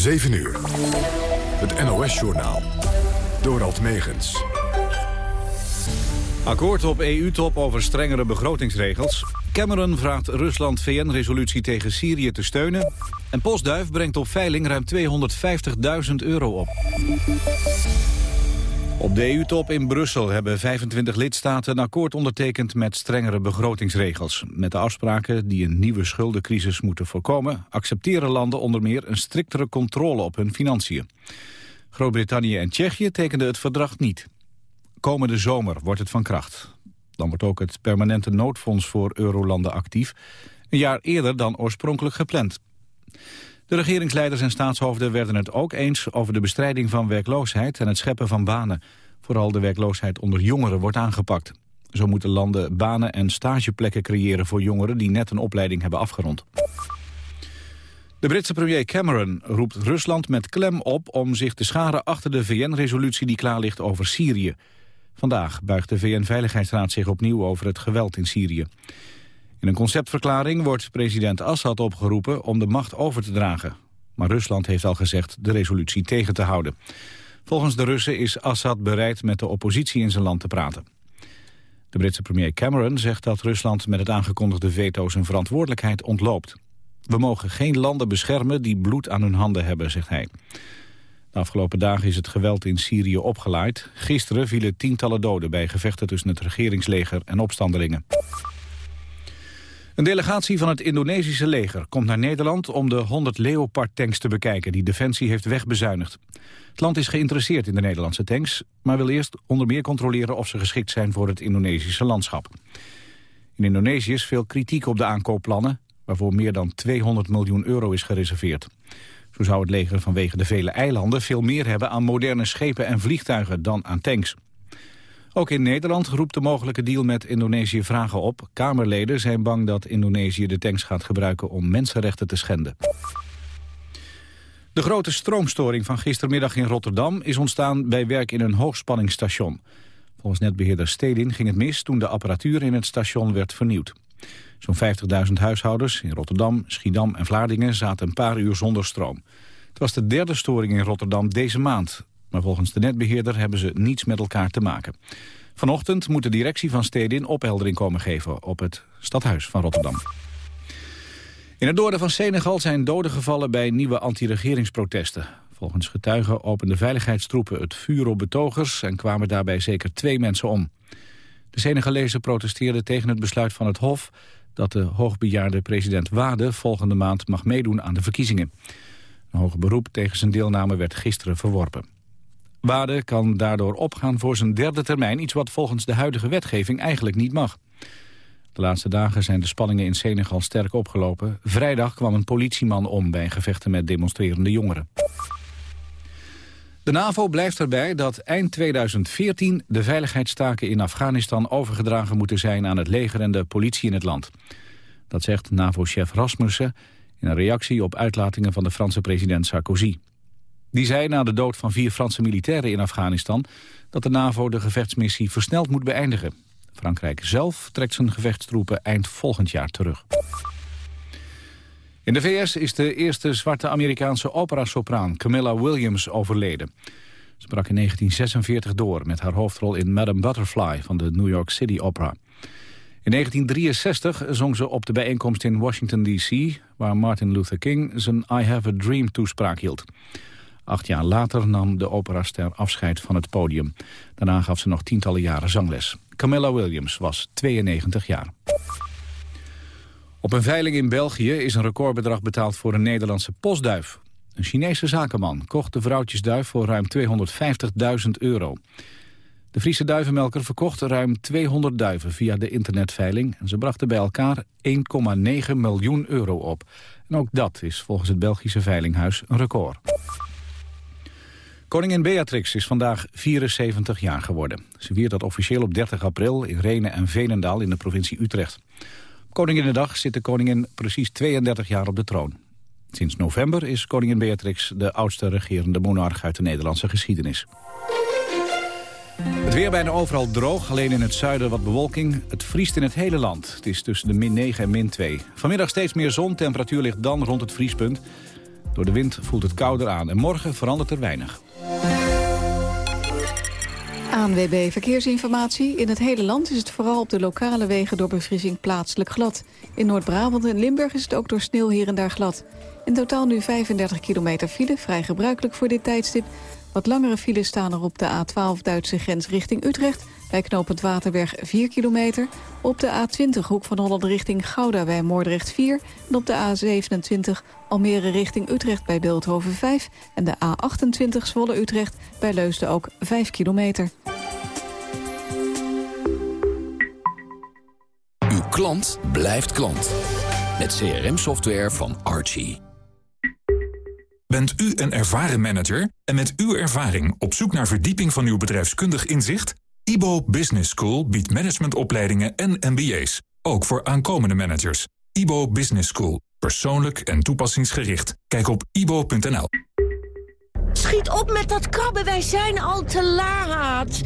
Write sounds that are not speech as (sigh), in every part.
7 uur. Het NOS-journaal. Dorald Megens. Akkoord op EU-top over strengere begrotingsregels. Cameron vraagt Rusland VN-resolutie tegen Syrië te steunen. En Postduif brengt op veiling ruim 250.000 euro op. Op de EU-top in Brussel hebben 25 lidstaten een akkoord ondertekend met strengere begrotingsregels. Met de afspraken die een nieuwe schuldencrisis moeten voorkomen, accepteren landen onder meer een striktere controle op hun financiën. Groot-Brittannië en Tsjechië tekenden het verdrag niet. Komende zomer wordt het van kracht. Dan wordt ook het permanente noodfonds voor eurolanden actief, een jaar eerder dan oorspronkelijk gepland. De regeringsleiders en staatshoofden werden het ook eens over de bestrijding van werkloosheid en het scheppen van banen. Vooral de werkloosheid onder jongeren wordt aangepakt. Zo moeten landen banen en stageplekken creëren voor jongeren die net een opleiding hebben afgerond. De Britse premier Cameron roept Rusland met klem op om zich te scharen achter de VN-resolutie die klaar ligt over Syrië. Vandaag buigt de VN-veiligheidsraad zich opnieuw over het geweld in Syrië. In een conceptverklaring wordt president Assad opgeroepen om de macht over te dragen. Maar Rusland heeft al gezegd de resolutie tegen te houden. Volgens de Russen is Assad bereid met de oppositie in zijn land te praten. De Britse premier Cameron zegt dat Rusland met het aangekondigde veto zijn verantwoordelijkheid ontloopt. We mogen geen landen beschermen die bloed aan hun handen hebben, zegt hij. De afgelopen dagen is het geweld in Syrië opgeleid. Gisteren vielen tientallen doden bij gevechten tussen het regeringsleger en opstandelingen. Een delegatie van het Indonesische leger komt naar Nederland om de 100 Leopard-tanks te bekijken die Defensie heeft wegbezuinigd. Het land is geïnteresseerd in de Nederlandse tanks, maar wil eerst onder meer controleren of ze geschikt zijn voor het Indonesische landschap. In Indonesië is veel kritiek op de aankoopplannen, waarvoor meer dan 200 miljoen euro is gereserveerd. Zo zou het leger vanwege de vele eilanden veel meer hebben aan moderne schepen en vliegtuigen dan aan tanks. Ook in Nederland roept de mogelijke deal met Indonesië vragen op. Kamerleden zijn bang dat Indonesië de tanks gaat gebruiken om mensenrechten te schenden. De grote stroomstoring van gistermiddag in Rotterdam is ontstaan bij werk in een hoogspanningsstation. Volgens netbeheerder Stedin ging het mis toen de apparatuur in het station werd vernieuwd. Zo'n 50.000 huishoudens in Rotterdam, Schiedam en Vlaardingen zaten een paar uur zonder stroom. Het was de derde storing in Rotterdam deze maand. Maar volgens de netbeheerder hebben ze niets met elkaar te maken. Vanochtend moet de directie van Stedin opheldering komen geven op het stadhuis van Rotterdam. In het noorden van Senegal zijn doden gevallen bij nieuwe anti-regeringsprotesten. Volgens getuigen openden veiligheidstroepen het vuur op betogers... en kwamen daarbij zeker twee mensen om. De Senegalezen protesteerden tegen het besluit van het Hof... dat de hoogbejaarde president Wade volgende maand mag meedoen aan de verkiezingen. Een hoger beroep tegen zijn deelname werd gisteren verworpen. Wade kan daardoor opgaan voor zijn derde termijn... iets wat volgens de huidige wetgeving eigenlijk niet mag. De laatste dagen zijn de spanningen in Senegal sterk opgelopen. Vrijdag kwam een politieman om bij gevechten met demonstrerende jongeren. De NAVO blijft erbij dat eind 2014 de veiligheidstaken in Afghanistan overgedragen moeten zijn aan het leger en de politie in het land. Dat zegt NAVO-chef Rasmussen in een reactie op uitlatingen van de Franse president Sarkozy. Die zei na de dood van vier Franse militairen in Afghanistan... dat de NAVO de gevechtsmissie versneld moet beëindigen. Frankrijk zelf trekt zijn gevechtstroepen eind volgend jaar terug. In de VS is de eerste zwarte Amerikaanse operasopraan Camilla Williams overleden. Ze brak in 1946 door met haar hoofdrol in Madame Butterfly van de New York City Opera. In 1963 zong ze op de bijeenkomst in Washington D.C. waar Martin Luther King zijn I Have a Dream toespraak hield. Acht jaar later nam de operaster afscheid van het podium. Daarna gaf ze nog tientallen jaren zangles. Camilla Williams was 92 jaar. Op een veiling in België is een recordbedrag betaald voor een Nederlandse postduif. Een Chinese zakenman kocht de vrouwtjesduif voor ruim 250.000 euro. De Friese duivenmelker verkocht ruim 200 duiven via de internetveiling... en ze brachten bij elkaar 1,9 miljoen euro op. En ook dat is volgens het Belgische veilinghuis een record. Koningin Beatrix is vandaag 74 jaar geworden. Ze viert dat officieel op 30 april in Renen en Veenendaal in de provincie Utrecht. Op Koninginnedag zit de koningin precies 32 jaar op de troon. Sinds november is koningin Beatrix de oudste regerende monarch uit de Nederlandse geschiedenis. Het weer bijna overal droog, alleen in het zuiden wat bewolking. Het vriest in het hele land. Het is tussen de min 9 en min 2. Vanmiddag steeds meer zon, temperatuur ligt dan rond het vriespunt. Door de wind voelt het kouder aan en morgen verandert er weinig. ANWB Verkeersinformatie. In het hele land is het vooral op de lokale wegen door bevriezing plaatselijk glad. In Noord-Brabant en Limburg is het ook door sneeuw hier en daar glad. In totaal nu 35 kilometer file, vrij gebruikelijk voor dit tijdstip. Wat langere files staan er op de A12 Duitse grens richting Utrecht... bij knooppunt Waterberg 4 kilometer. Op de A20 Hoek van Holland richting Gouda bij Moordrecht 4. En op de A27 Almere richting Utrecht bij Beeldhoven 5. En de A28 Zwolle-Utrecht bij Leusden ook 5 kilometer. Uw klant blijft klant. Met CRM-software van Archie. Bent u een ervaren manager en met uw ervaring op zoek naar verdieping van uw bedrijfskundig inzicht? IBO Business School biedt managementopleidingen en MBA's, ook voor aankomende managers. IBO Business School, persoonlijk en toepassingsgericht. Kijk op ibo.nl. Schiet op met dat krabben, wij zijn al te laat.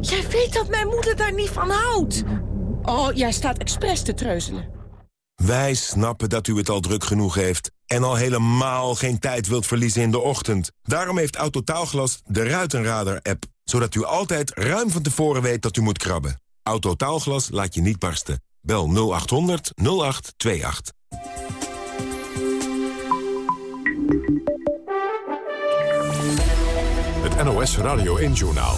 Jij weet dat mijn moeder daar niet van houdt. Oh, jij staat expres te treuzelen. Wij snappen dat u het al druk genoeg heeft... en al helemaal geen tijd wilt verliezen in de ochtend. Daarom heeft Autotaalglas de Ruitenradar-app... zodat u altijd ruim van tevoren weet dat u moet krabben. Autotaalglas laat je niet barsten. Bel 0800 0828. Het NOS Radio 1-journaal.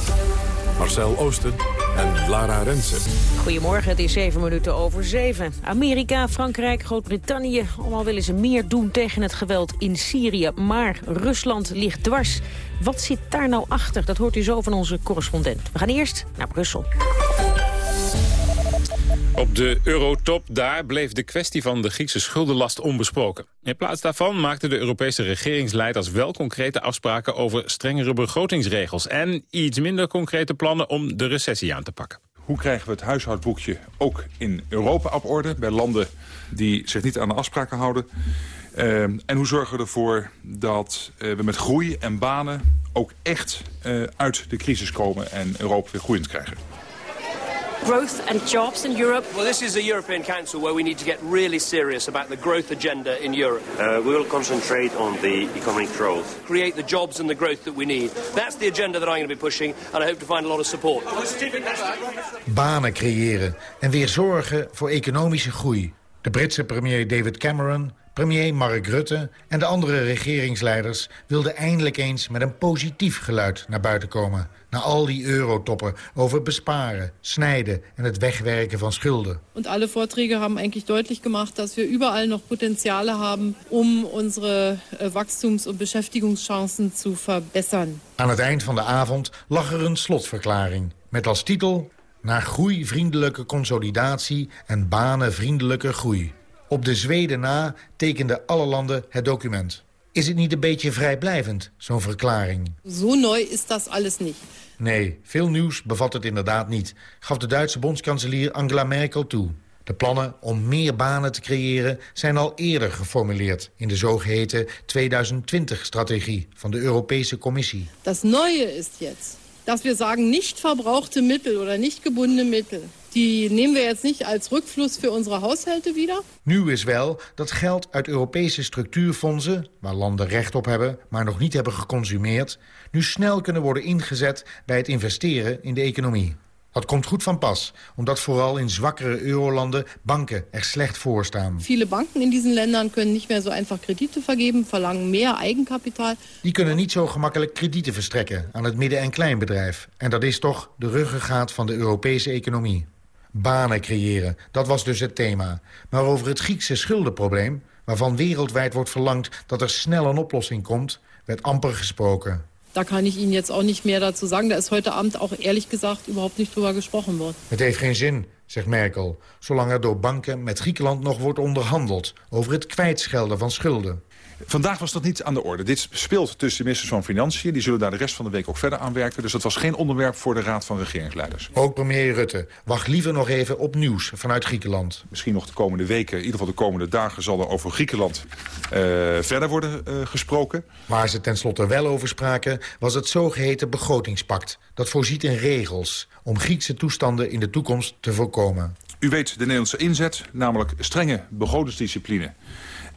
Marcel Oosten en Lara Rensen. Goedemorgen, het is zeven minuten over zeven. Amerika, Frankrijk, Groot-Brittannië, allemaal willen ze meer doen tegen het geweld in Syrië. Maar Rusland ligt dwars. Wat zit daar nou achter? Dat hoort u zo van onze correspondent. We gaan eerst naar Brussel. Op de eurotop daar bleef de kwestie van de Griekse schuldenlast onbesproken. In plaats daarvan maakten de Europese regeringsleiders wel concrete afspraken over strengere begrotingsregels en iets minder concrete plannen om de recessie aan te pakken. Hoe krijgen we het huishoudboekje ook in Europa op orde... bij landen die zich niet aan de afspraken houden? Uh, en hoe zorgen we ervoor dat uh, we met groei en banen... ook echt uh, uit de crisis komen en Europa weer groeiend krijgen? Growth and jobs in Europe? Well, this is a European Council where we need to get really serious about the growth agenda in Europe. Uh, we will concentrate on the economic growth. Create the jobs and the growth that we need. That's the agenda that I'm going to be pushing, and I hope to find a lot of support. Banen creëren en weer zorgen voor economische groei. De Britse premier David Cameron Premier Mark Rutte en de andere regeringsleiders wilden eindelijk eens met een positief geluid naar buiten komen. Na al die eurotoppen over besparen, snijden en het wegwerken van schulden. En alle Vorträge hebben eigenlijk duidelijk gemacht dat we überall nog potentialen hebben om onze äh, wachstums- en beschäftigungschancen te verbeteren. Aan het eind van de avond lag er een slotverklaring met als titel naar groeivriendelijke consolidatie en banenvriendelijke groei. Op de Zweden na tekenden alle landen het document. Is het niet een beetje vrijblijvend, zo'n verklaring? Zo nieuw is dat alles niet. Nee, veel nieuws bevat het inderdaad niet, gaf de Duitse bondskanselier Angela Merkel toe. De plannen om meer banen te creëren zijn al eerder geformuleerd... in de zogeheten 2020-strategie van de Europese Commissie. Dat nieuwe is jetzt, dat we zeggen niet verbrauchte middelen of niet gebonden middelen. Die nemen we jetzt niet als Rückfluss voor onze Haushalte wieder. Nieuw is wel dat geld uit Europese structuurfondsen... waar landen recht op hebben, maar nog niet hebben geconsumeerd... nu snel kunnen worden ingezet bij het investeren in de economie. Dat komt goed van pas, omdat vooral in zwakkere eurolanden banken er slecht voor staan. Viele banken in diesen Ländern kunnen niet meer zo einfach kredieten vergeben, verlangen meer eigenkapitaal. Die kunnen niet zo gemakkelijk kredieten verstrekken aan het midden- en kleinbedrijf. En dat is toch de ruggengraat van de Europese economie. Banen creëren, dat was dus het thema. Maar over het Griekse schuldenprobleem, waarvan wereldwijd wordt verlangd dat er snel een oplossing komt, werd amper gesproken. Daar kan ik Ihnen jetzt auch nicht mehr dazu sagen. Da ist heute Abend auch ehrlich gesagt überhaupt nicht drüber gesprochen worden. Het heeft geen zin, zegt Merkel, zolang er door banken met Griekenland nog wordt onderhandeld over het kwijtschelden van schulden. Vandaag was dat niet aan de orde. Dit speelt tussen de ministers van Financiën. Die zullen daar de rest van de week ook verder aan werken. Dus dat was geen onderwerp voor de Raad van Regeringsleiders. Ook premier Rutte wacht liever nog even op nieuws vanuit Griekenland. Misschien nog de komende weken, in ieder geval de komende dagen... zal er over Griekenland uh, verder worden uh, gesproken. Waar ze tenslotte wel over spraken... was het zogeheten begrotingspact. Dat voorziet in regels om Griekse toestanden in de toekomst te voorkomen. U weet de Nederlandse inzet, namelijk strenge begrotingsdiscipline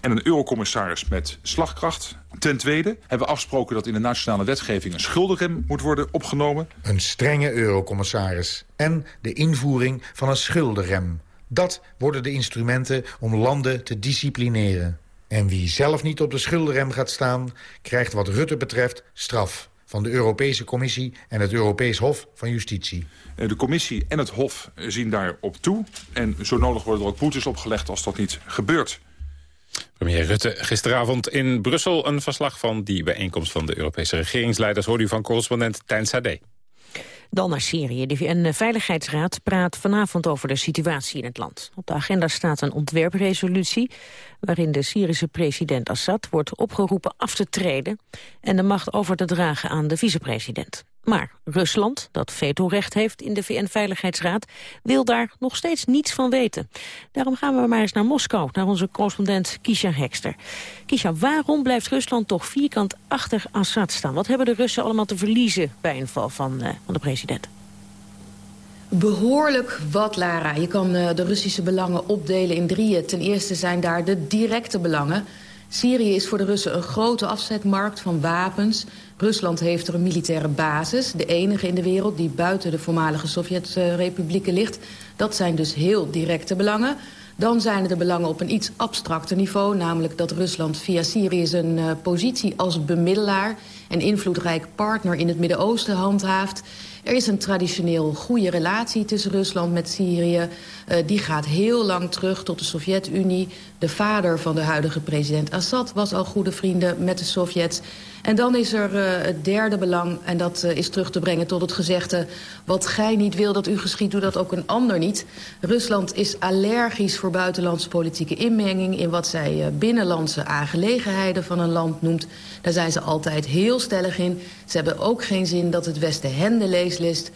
en een eurocommissaris met slagkracht. Ten tweede hebben we afgesproken dat in de nationale wetgeving... een schuldenrem moet worden opgenomen. Een strenge eurocommissaris en de invoering van een schuldenrem. Dat worden de instrumenten om landen te disciplineren. En wie zelf niet op de schuldenrem gaat staan... krijgt wat Rutte betreft straf van de Europese Commissie en het Europees Hof van Justitie. Eh, de commissie en het Hof zien daarop toe. En zo nodig worden er ook boetes opgelegd als dat niet gebeurt. Premier Rutte gisteravond in Brussel een verslag van die bijeenkomst van de Europese regeringsleiders hoorde u van correspondent Tijn Sade. Dan naar Syrië. De VN-veiligheidsraad praat vanavond over de situatie in het land. Op de agenda staat een ontwerpresolutie... waarin de Syrische president Assad wordt opgeroepen af te treden... en de macht over te dragen aan de vicepresident. Maar Rusland, dat vetorecht heeft in de VN-veiligheidsraad... wil daar nog steeds niets van weten. Daarom gaan we maar eens naar Moskou, naar onze correspondent Kisha Hekster. Kisha, waarom blijft Rusland toch vierkant achter Assad staan? Wat hebben de Russen allemaal te verliezen bij een val van, uh, van de president? Behoorlijk wat, Lara. Je kan uh, de Russische belangen opdelen in drieën. Ten eerste zijn daar de directe belangen... Syrië is voor de Russen een grote afzetmarkt van wapens. Rusland heeft er een militaire basis. De enige in de wereld die buiten de voormalige Sovjet-republieken ligt. Dat zijn dus heel directe belangen. Dan zijn er de belangen op een iets abstracter niveau. Namelijk dat Rusland via Syrië zijn uh, positie als bemiddelaar... en invloedrijk partner in het Midden-Oosten handhaaft. Er is een traditioneel goede relatie tussen Rusland met Syrië. Uh, die gaat heel lang terug tot de Sovjet-Unie. De vader van de huidige president Assad was al goede vrienden met de Sovjets. En dan is er uh, het derde belang, en dat uh, is terug te brengen tot het gezegde... wat gij niet wil dat u geschiet, doe dat ook een ander niet. Rusland is allergisch voor buitenlandse politieke inmenging... in wat zij binnenlandse aangelegenheden van een land noemt. Daar zijn ze altijd heel stellig in. Ze hebben ook geen zin dat het Westen hen de, lees leest,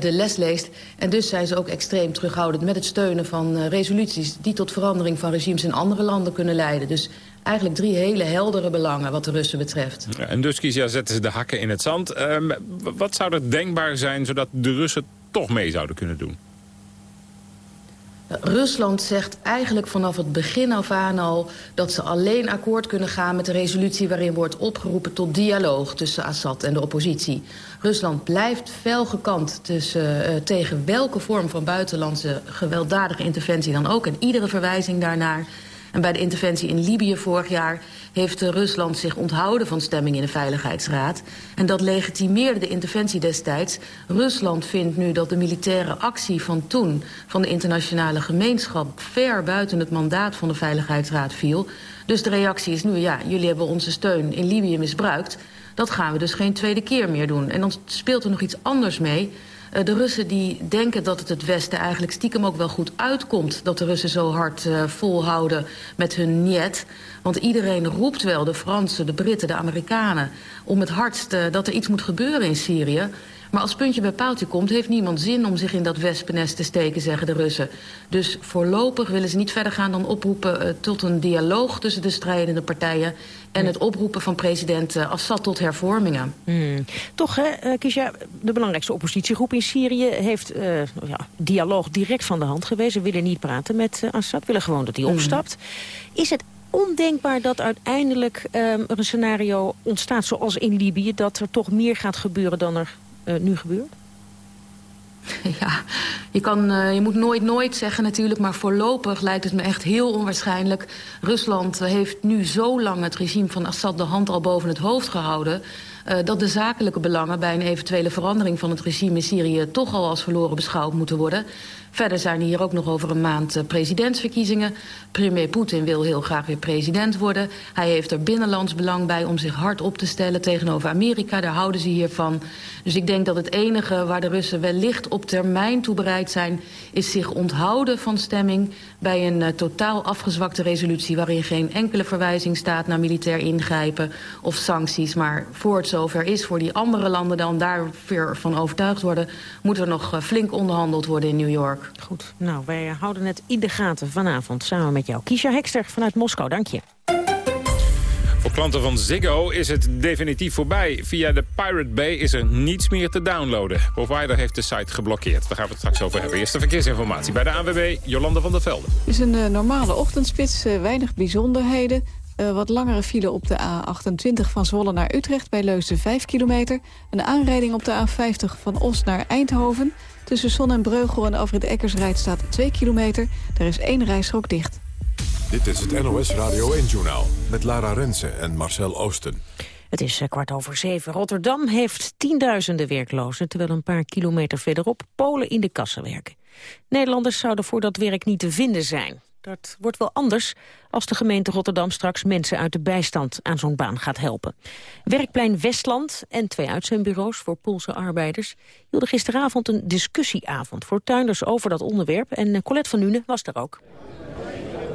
de les leest. En dus zijn ze ook extreem terughoudend met het steunen van resoluties... die tot verandering van regimes in andere landen kunnen leiden. Dus eigenlijk drie hele heldere belangen wat de Russen betreft. Ja, en dus ja, zetten ze de hakken in het zand. Uh, wat zou er denkbaar zijn zodat de Russen toch mee zouden kunnen doen? Rusland zegt eigenlijk vanaf het begin af aan al... dat ze alleen akkoord kunnen gaan met de resolutie... waarin wordt opgeroepen tot dialoog tussen Assad en de oppositie. Rusland blijft fel gekant tussen, uh, tegen welke vorm van buitenlandse gewelddadige interventie dan ook... en iedere verwijzing daarnaar en bij de interventie in Libië vorig jaar heeft Rusland zich onthouden van stemming in de Veiligheidsraad. En dat legitimeerde de interventie destijds. Rusland vindt nu dat de militaire actie van toen van de internationale gemeenschap ver buiten het mandaat van de Veiligheidsraad viel. Dus de reactie is nu, ja, jullie hebben onze steun in Libië misbruikt. Dat gaan we dus geen tweede keer meer doen. En dan speelt er nog iets anders mee. Uh, de Russen die denken dat het het Westen eigenlijk stiekem ook wel goed uitkomt... dat de Russen zo hard uh, volhouden met hun niet. Want iedereen roept wel, de Fransen, de Britten, de Amerikanen... om het hardst uh, dat er iets moet gebeuren in Syrië. Maar als puntje bij paaltje komt, heeft niemand zin om zich in dat wespennest te steken, zeggen de Russen. Dus voorlopig willen ze niet verder gaan dan oproepen uh, tot een dialoog tussen de strijdende partijen en het oproepen van president uh, Assad tot hervormingen. Hmm. Toch, hè, uh, Kisha, de belangrijkste oppositiegroep in Syrië heeft uh, ja, dialoog direct van de hand gewezen. Ze willen niet praten met Assad, willen gewoon dat hij hmm. opstapt. Is het ondenkbaar dat uiteindelijk um, er een scenario ontstaat zoals in Libië... dat er toch meer gaat gebeuren dan er uh, nu gebeurt? (laughs) Ja, je, kan, uh, je moet nooit nooit zeggen natuurlijk... maar voorlopig lijkt het me echt heel onwaarschijnlijk. Rusland heeft nu zo lang het regime van Assad de hand al boven het hoofd gehouden... Uh, dat de zakelijke belangen bij een eventuele verandering van het regime in Syrië... toch al als verloren beschouwd moeten worden. Verder zijn hier ook nog over een maand uh, presidentsverkiezingen. Premier Poetin wil heel graag weer president worden. Hij heeft er binnenlands belang bij om zich hard op te stellen tegenover Amerika. Daar houden ze hiervan. Dus ik denk dat het enige waar de Russen wellicht op termijn toe bereid zijn... is zich onthouden van stemming bij een uh, totaal afgezwakte resolutie... waarin geen enkele verwijzing staat naar militair ingrijpen of sancties. Maar voor het zover is, voor die andere landen dan daar weer van overtuigd worden... moet er nog uh, flink onderhandeld worden in New York. Goed, nou, wij houden het in de gaten vanavond samen met jou. Kiesja Hekster vanuit Moskou, dank je. Voor klanten van Ziggo is het definitief voorbij. Via de Pirate Bay is er niets meer te downloaden. Provider heeft de site geblokkeerd. Daar gaan we het straks over hebben. Eerste verkeersinformatie bij de ANWB, Jolanda van der Velde. Het is een uh, normale ochtendspits, uh, weinig bijzonderheden. Uh, wat langere file op de A28 van Zwolle naar Utrecht bij Leusden 5 kilometer. Een aanrijding op de A50 van Os naar Eindhoven. Tussen Son en Breugel en Afrit Eckersrijd staat 2 kilometer. Er is één rijstrook dicht. Dit is het NOS Radio 1-journaal met Lara Rensen en Marcel Oosten. Het is eh, kwart over zeven. Rotterdam heeft tienduizenden werklozen... terwijl een paar kilometer verderop Polen in de kassen werken. Nederlanders zouden voor dat werk niet te vinden zijn. Dat wordt wel anders als de gemeente Rotterdam straks mensen uit de bijstand aan zo'n baan gaat helpen. Werkplein Westland en twee uitzendbureaus voor Poolse arbeiders hielden gisteravond een discussieavond voor tuinders over dat onderwerp. En eh, Colette van Nuenen was er ook.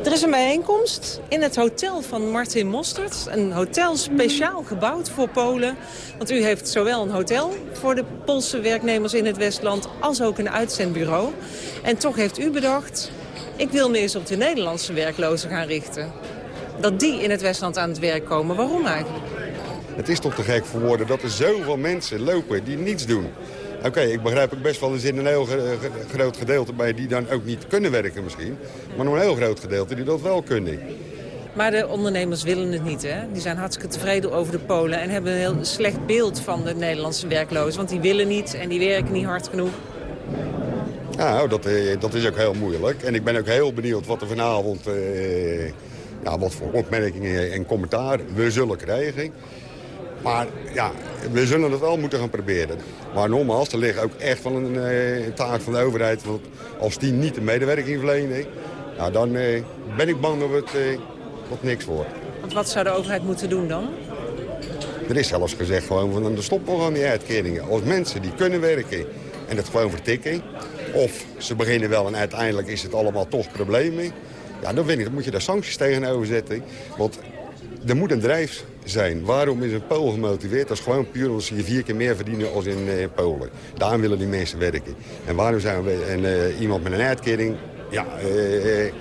Er is een bijeenkomst in het hotel van Martin Mostert. Een hotel speciaal gebouwd voor Polen. Want u heeft zowel een hotel voor de Poolse werknemers in het Westland... als ook een uitzendbureau. En toch heeft u bedacht... ik wil me eens op de Nederlandse werklozen gaan richten. Dat die in het Westland aan het werk komen. Waarom eigenlijk? Het is toch te gek voor woorden dat er zoveel mensen lopen die niets doen. Oké, ik begrijp ook best wel, er zit een heel groot gedeelte bij die dan ook niet kunnen werken misschien. Maar nog een heel groot gedeelte die dat wel kunnen. Maar de ondernemers willen het niet, hè? Die zijn hartstikke tevreden over de Polen... en hebben een heel slecht beeld van de Nederlandse werklozen. Want die willen niet en die werken niet hard genoeg. Nou, dat, dat is ook heel moeilijk. En ik ben ook heel benieuwd wat er vanavond... Eh, ja, wat voor opmerkingen en commentaar we zullen krijgen. Maar ja, we zullen het wel moeten gaan proberen. Maar nogmaals, er ligt ook echt van een, uh, taak van de overheid. Want als die niet de medewerking verlenen, nou, dan uh, ben ik bang dat het uh, wat niks wordt. Want wat zou de overheid moeten doen dan? Er is zelfs gezegd gewoon van de stop gewoon die uitkeringen. Als mensen die kunnen werken en het gewoon vertikken... of ze beginnen wel en uiteindelijk is het allemaal toch problemen... ja, dan, vind ik, dan moet je daar sancties tegenover zetten. Want er moet een drijf zijn. Waarom is een Pool gemotiveerd? Is gewoon puur omdat ze vier keer meer verdienen als in uh, Polen. Daarom willen die mensen werken. En waarom zijn we en, uh, iemand met een uitkering ja, uh,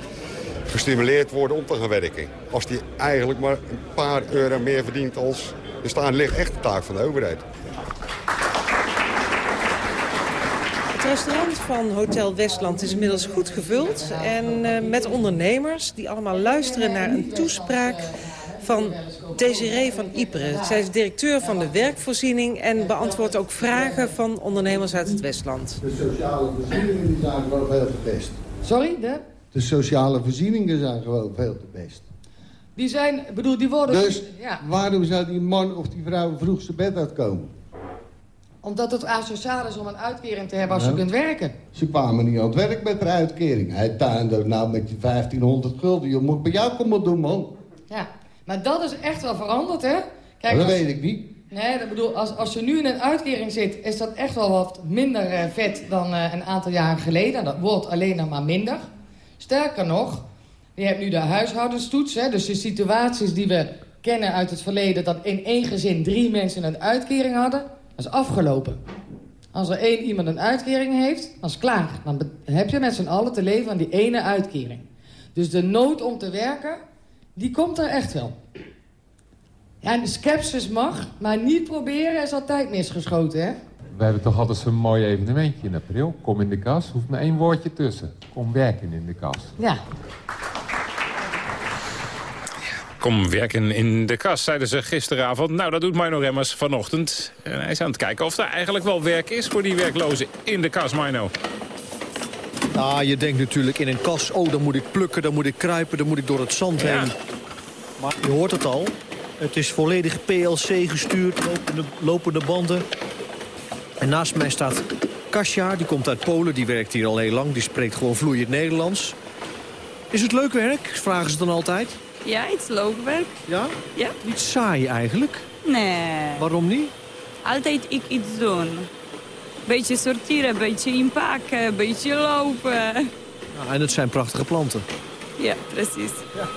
gestimuleerd worden om te gaan werken? Als die eigenlijk maar een paar euro meer verdient als... Er staat ligt echt de taak van de overheid. Het restaurant van Hotel Westland is inmiddels goed gevuld. En met ondernemers die allemaal luisteren naar een toespraak van Desiree van Ypres. Zij is directeur van de werkvoorziening en beantwoordt ook vragen van ondernemers uit het Westland. De sociale voorzieningen zijn gewoon veel te best. Sorry, de? De sociale voorzieningen zijn gewoon veel te best. Die zijn, bedoel, die worden... Dus ja. waarom zou die man of die vrouw vroeg zijn bed uitkomen? Omdat het asociaal is om een uitkering te hebben als ja. je kunt werken. Ze kwamen niet aan het werk met haar uitkering. Hij tuinde nou met je 1500 gulden. Je moet bij jou komen doen, man. Ja, maar dat is echt wel veranderd, hè? Kijk, dat als... weet ik niet. Nee, dat bedoel, als, als je nu in een uitkering zit... is dat echt wel wat minder uh, vet dan uh, een aantal jaren geleden. Dat wordt alleen nog maar minder. Sterker nog, je hebt nu de huishoudenstoets. Hè, dus de situaties die we kennen uit het verleden... dat in één gezin drie mensen een uitkering hadden... dat is afgelopen. Als er één iemand een uitkering heeft, dan is het klaar. Dan heb je met z'n allen te leven aan die ene uitkering. Dus de nood om te werken die komt er echt wel. Ja, de skepsis mag, maar niet proberen is altijd misgeschoten, hè? We hebben toch altijd zo'n mooi evenementje in april. Kom in de kas, hoeft maar één woordje tussen. Kom werken in de kas. Ja. Kom werken in de kas, zeiden ze gisteravond. Nou, dat doet Mino Remmers vanochtend. En hij is aan het kijken of er eigenlijk wel werk is voor die werklozen in de kas, Mino. Ah, je denkt natuurlijk in een kas, oh, dan moet ik plukken, dan moet ik kruipen, dan moet ik door het zand ja. heen. Maar je hoort het al, het is volledig PLC gestuurd, lopende, lopende banden. En naast mij staat Kasia, die komt uit Polen, die werkt hier al heel lang. Die spreekt gewoon vloeiend Nederlands. Is het leuk werk, vragen ze dan altijd? Ja, het is leuk werk. Ja? Ja. Niet saai eigenlijk? Nee. Waarom niet? Altijd ik iets doen beetje sorteren, een beetje inpakken, een beetje lopen. Ja, en het zijn prachtige planten. Ja, precies. Ja.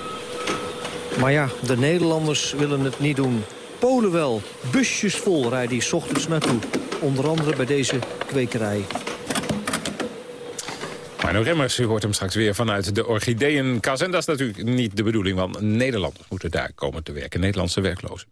Maar ja, de Nederlanders willen het niet doen. Polen wel. Busjes vol rijden die ochtends naartoe. Onder andere bij deze kwekerij. Arno Remmers, u hoort hem straks weer vanuit de Orchideenkas. En dat is natuurlijk niet de bedoeling, want Nederlanders moeten daar komen te werken. Nederlandse werklozen.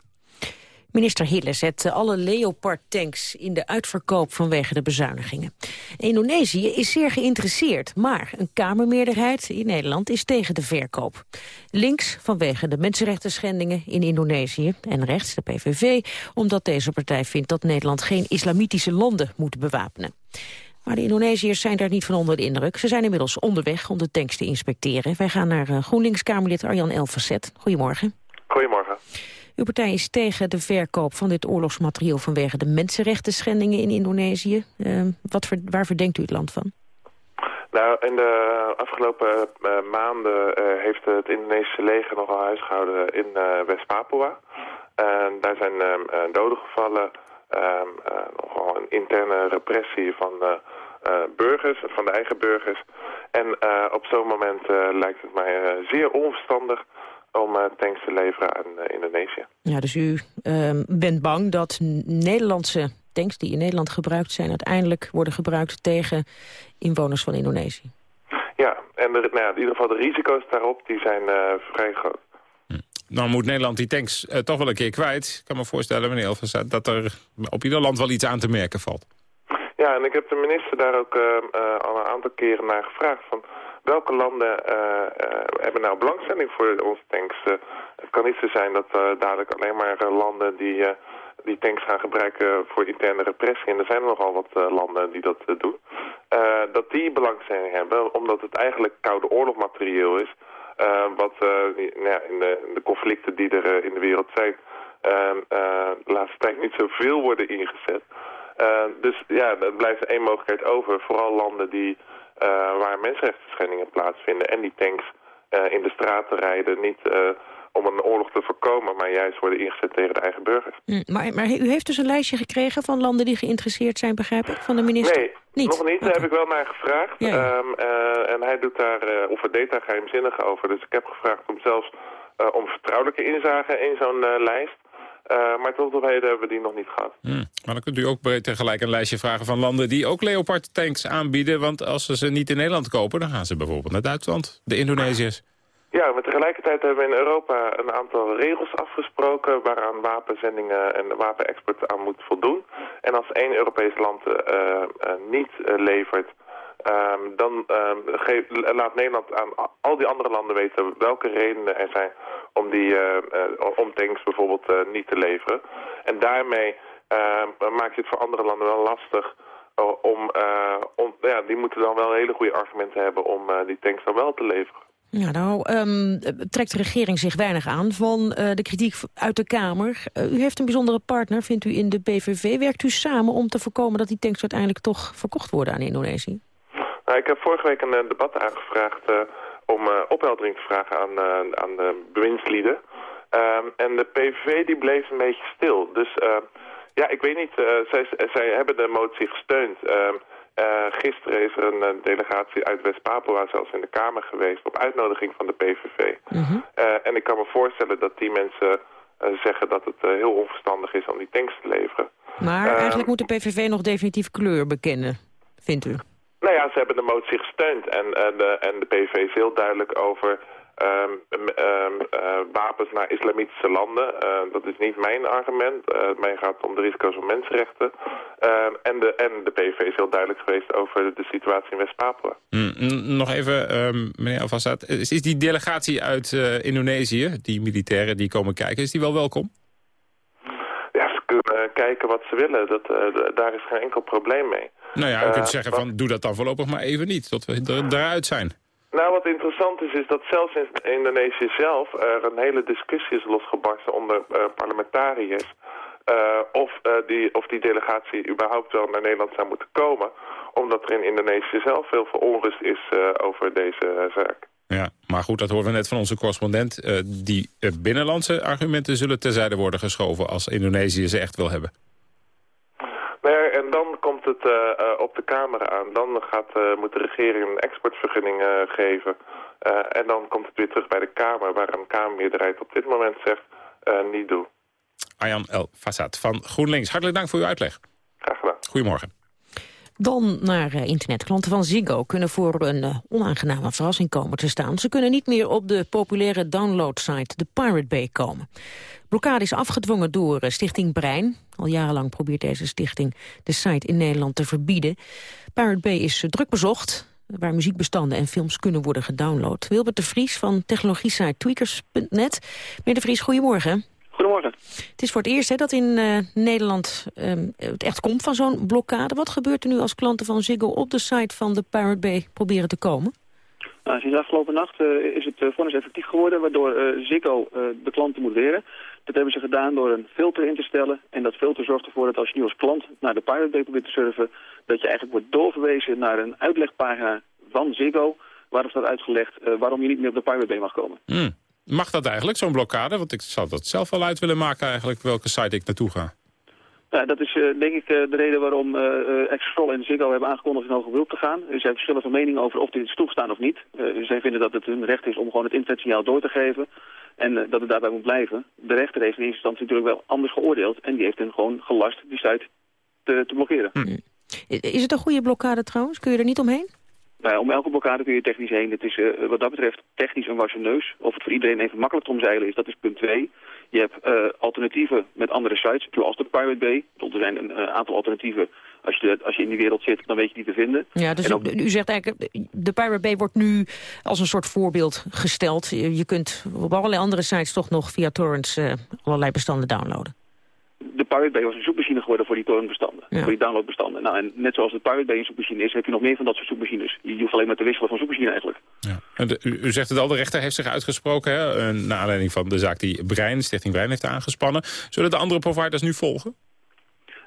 Minister Hille zet alle Leopard-tanks in de uitverkoop vanwege de bezuinigingen. Indonesië is zeer geïnteresseerd, maar een Kamermeerderheid in Nederland is tegen de verkoop. Links vanwege de mensenrechten schendingen in Indonesië en rechts de PVV, omdat deze partij vindt dat Nederland geen islamitische landen moet bewapenen. Maar de Indonesiërs zijn daar niet van onder de indruk. Ze zijn inmiddels onderweg om de tanks te inspecteren. Wij gaan naar eh, GroenLinks-Kamerlid Arjan Elfacet. Goedemorgen. Goedemorgen. Uw partij is tegen de verkoop van dit oorlogsmateriaal vanwege de mensenrechten schendingen in Indonesië. Uh, wat waar verdenkt u het land van? Nou, in de afgelopen uh, maanden uh, heeft het Indonesische leger nogal huisgehouden in West-Papua. En daar zijn ehm, doden gevallen, ehm, nogal een interne repressie van burgers, van de eigen burgers. En op zo'n moment lijkt het mij zeer onverstandig om uh, tanks te leveren aan uh, Indonesië. Ja, dus u uh, bent bang dat Nederlandse tanks die in Nederland gebruikt zijn... uiteindelijk worden gebruikt tegen inwoners van Indonesië? Ja, en de, nou ja, in ieder geval de risico's daarop die zijn eh, vrij groot. Hm. Dan moet Nederland die tanks toch wel een keer kwijt. Ik kan me voorstellen, meneer Elvers, dat er op ieder land wel iets aan te merken valt. Ja, en ik heb de minister daar ook al een aantal keren naar gevraagd... van welke landen uh, uh, hebben nou belangstelling voor onze tanks? Uh, het kan niet zo zijn dat dadelijk alleen maar landen die, die tanks gaan gebruiken voor interne repressie. En er zijn er nogal wat landen die dat doen. dat die belangstelling hebben, omdat het eigenlijk koude oorlogmaterieel is. wat nou ja, in, de, in, de, conflicten die er in de wereld zijn, de laatste tijd niet zoveel worden ingezet. dus ja, er blijft één mogelijkheid over. Vooral landen die waar mensenrechten plaatsvinden. En die tanks uh, in de straten rijden niet uh, om een oorlog te voorkomen... maar juist worden ingezet tegen de eigen burgers. Mm, maar, maar u heeft dus een lijstje gekregen van landen die geïnteresseerd zijn, begrijp ik, van de minister? Nee, niet? nog niet. Daar heb ik wel naar gevraagd. Ja. Um, en hij doet daar, of het deed daar geheimzinnig over. Dus ik heb gevraagd om zelfs om vertrouwelijke inzage in zo'n lijst. Uh, maar tot op heden hebben we die nog niet gehad. Hmm. Maar dan kunt u ook tegelijk een lijstje vragen van landen die ook Leopard tanks aanbieden. Want als ze ze niet in Nederland kopen, dan gaan ze bijvoorbeeld naar Duitsland, de Indonesiërs. Ja, maar tegelijkertijd hebben we in Europa een aantal regels afgesproken waaraan wapenzendingen en wapenexport aan moet voldoen. En als één Europees land uh, uh, niet levert, Um, dan um, geef, laat Nederland aan al die andere landen weten welke redenen er zijn om, die, uh, om tanks bijvoorbeeld uh, niet te leveren. En daarmee ehm, maak je het voor andere landen wel lastig om, om, ja, die moeten dan wel hele goede argumenten hebben om die tanks dan wel te leveren. Ja, nou, trekt de regering zich weinig aan van de kritiek uit de Kamer. U heeft een bijzondere partner, vindt u, in de PVV. Werkt u samen om te voorkomen dat die tanks uiteindelijk toch verkocht worden aan Indonesië? Nou, ik heb vorige week een debat aangevraagd uh, om uh, opheldering te vragen aan, aan de bewindslieden. Um, en de PVV die bleef een beetje stil. Dus ja, ik weet niet, zij, zij hebben de motie gesteund. Uh, gisteren is er een delegatie uit West-Papua zelfs in de Kamer geweest op uitnodiging van de PVV. -hmm. en ik kan me voorstellen dat die mensen zeggen dat het heel onverstandig is om die tanks te leveren. Maar eigenlijk moet de PVV nog definitief kleur bekennen, vindt u? Nou ja, ze hebben de motie gesteund en, en, de, en de PV is heel duidelijk over um, um, uh, wapens naar islamitische landen. Uh, dat is niet mijn argument. Uh, mij gaat om de risico's van mensenrechten. Ehm, en, de, en de PV is heel duidelijk geweest over de situatie in West-Papua. Mm, nog even, meneer Alvassat. Is, is die delegatie uit Indonesië, die militairen die komen kijken, is die wel welkom? Ja, ze kunnen kijken wat ze willen. Dat, daar is geen enkel probleem mee. Nou ja, je kunt zeggen van doe dat dan voorlopig maar even niet, tot we er, eruit zijn. Nou, wat interessant is, is dat zelfs in Indonesië zelf er een hele discussie is losgebarsten onder uh, parlementariërs. Uh, of, uh, die, of die delegatie überhaupt wel naar Nederland zou moeten komen. Omdat er in Indonesië zelf veel veel onrust is over deze zaak. Ja, maar goed, dat horen we net van onze correspondent. die binnenlandse argumenten zullen terzijde worden geschoven als Indonesië ze echt wil hebben. Het uh, uh, op de Kamer aan. Dan gaat, uh, moet de regering een exportvergunning geven. en dan komt het weer terug bij de Kamer, waar een Kamermeerderheid op dit moment zegt niet doen. Arjan El Fassad van GroenLinks, hartelijk dank voor uw uitleg. Graag gedaan. Goedemorgen. Dan naar uh, internet. Klanten van Ziggo kunnen voor een uh, onaangename verrassing komen te staan. Ze kunnen niet meer op de populaire downloadsite de Pirate Bay komen. Blokkade is afgedwongen door uh, Stichting Brein. Al jarenlang probeert deze stichting de site in Nederland te verbieden. Pirate Bay is druk bezocht waar muziekbestanden en films kunnen worden gedownload. Wilbert de Vries van technologiesite tweakers.net. Meneer de Vries, goedemorgen. Goedemorgen. Het is voor het eerst hè, dat in uh, Nederland um, het echt komt van zo'n blokkade. Wat gebeurt er nu als klanten van Ziggo op de site van de Pirate Bay proberen te komen? Nou, sinds afgelopen nacht uh, is het uh, vonnis effectief geworden... waardoor Ziggo de klanten moet weren. Dat hebben ze gedaan door een filter in te stellen. En dat filter zorgt ervoor dat als je nu als klant naar de Pirate Bay probeert te surfen... dat je eigenlijk wordt doorverwezen naar een uitlegpagina van Ziggo... waarop staat uitgelegd waarom je niet meer op de Pirate Bay mag komen. Mm. Mag dat eigenlijk, zo'n blokkade? Want ik zou dat zelf wel uit willen maken eigenlijk, welke site ik naartoe ga. Ja, dat is uh, denk ik uh, de reden waarom uh, en Ziggo hebben aangekondigd in hoger beroep te gaan. Er zijn verschillende meningen over of dit is toegestaan of niet. zij vinden dat het hun recht is om gewoon het internetsignaal door te geven. En dat het daarbij moet blijven. De rechter heeft in eerste instantie natuurlijk wel anders geoordeeld. En die heeft hen gewoon gelast die site te, te blokkeren. Hm. Is het een goede blokkade trouwens? Kun je er niet omheen? Nou, om elke blokkade kun je technisch heen. Het is uh, wat dat betreft technisch een wassen neus. Of het voor iedereen even makkelijk te omzeilen is, dat is punt 2. Je hebt uh, alternatieven met andere sites, zoals de Pirate Bay. Er zijn een uh, aantal alternatieven. Als je, als je in die wereld zit, dan weet je die te vinden. Ja, dus ook... u, zegt eigenlijk, de Pirate Bay wordt nu als een soort voorbeeld gesteld. Je, kunt op allerlei andere sites toch nog via torrents allerlei bestanden downloaden de Pirate Bay was een zoekmachine geworden voor die torrentbestanden, ja. voor die downloadbestanden. Nou, en net zoals de Pirate Bay een zoekmachine is, heb je nog meer van dat soort zoekmachines. Je hoeft alleen maar te wisselen van zoekmachine eigenlijk. Ja. En de, u, u, zegt het al, de rechter heeft zich uitgesproken, hè, naar aanleiding van de zaak die Brein, Stichting Brein heeft aangespannen. Zullen de andere providers nu volgen?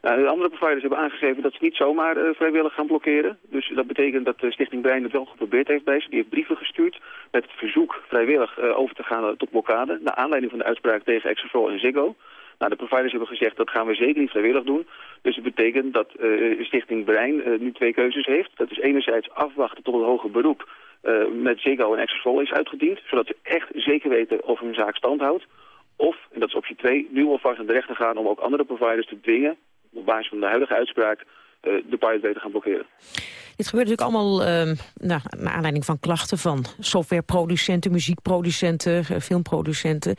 Nou, de andere providers hebben aangegeven dat ze niet zomaar uh, vrijwillig gaan blokkeren. Dus dat betekent dat de Stichting Brein het wel geprobeerd heeft bij ze. Die heeft brieven gestuurd met het verzoek vrijwillig uh, over te gaan tot blokkade. Naar aanleiding van de uitspraak tegen Exafro en Ziggo. Nou, de providers hebben gezegd dat gaan we zeker niet vrijwillig doen. Dus het betekent dat uh, Stichting Brein uh, nu twee keuzes heeft. Dat is enerzijds afwachten tot het hoger beroep uh, met Ziggo en Exosol is uitgediend. Zodat ze echt zeker weten of hun zaak stand houdt. Of, en dat is optie 2, nu alvast naar de rechter gaan om ook andere providers te dwingen... op basis van de huidige uitspraak de Pirate te gaan blokkeren. Dit gebeurt natuurlijk allemaal uh, nou, naar aanleiding van klachten van softwareproducenten, muziekproducenten, filmproducenten.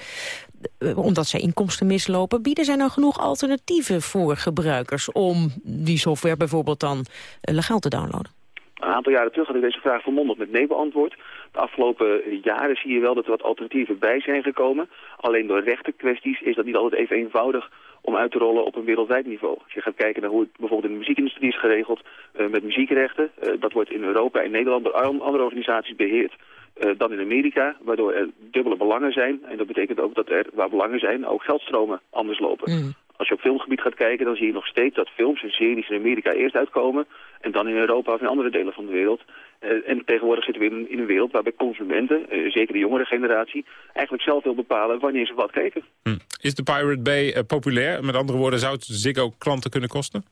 Uh, omdat zij inkomsten mislopen. Bieden zij nou genoeg alternatieven voor gebruikers om die software bijvoorbeeld dan uh, legaal te downloaden? Een aantal jaren terug had ik deze vraag vermondigd met nee beantwoord. De afgelopen jaren zie je wel dat er wat alternatieven bij zijn gekomen. Alleen door rechtenkwesties is dat niet altijd even eenvoudig om uit te rollen op een wereldwijd niveau. Als je gaat kijken naar hoe het bijvoorbeeld in de muziekindustrie is geregeld uh, met muziekrechten. Dat wordt in Europa en Nederland door andere organisaties beheerd dan in Amerika, waardoor er dubbele belangen zijn. En dat betekent ook dat er, waar belangen zijn, ook geldstromen anders lopen. Mm. Als je op filmgebied gaat kijken, dan zie je nog steeds dat films en series in Amerika eerst uitkomen... en dan in Europa of in andere delen van de wereld. Uh, en tegenwoordig zitten we in, in, een wereld waarbij consumenten, uh, zeker de jongere generatie... eigenlijk zelf wil bepalen wanneer ze wat kijken. Hm. Is de Pirate Bay uh, populair? Met andere woorden, zou het Ziggo klanten kunnen kosten?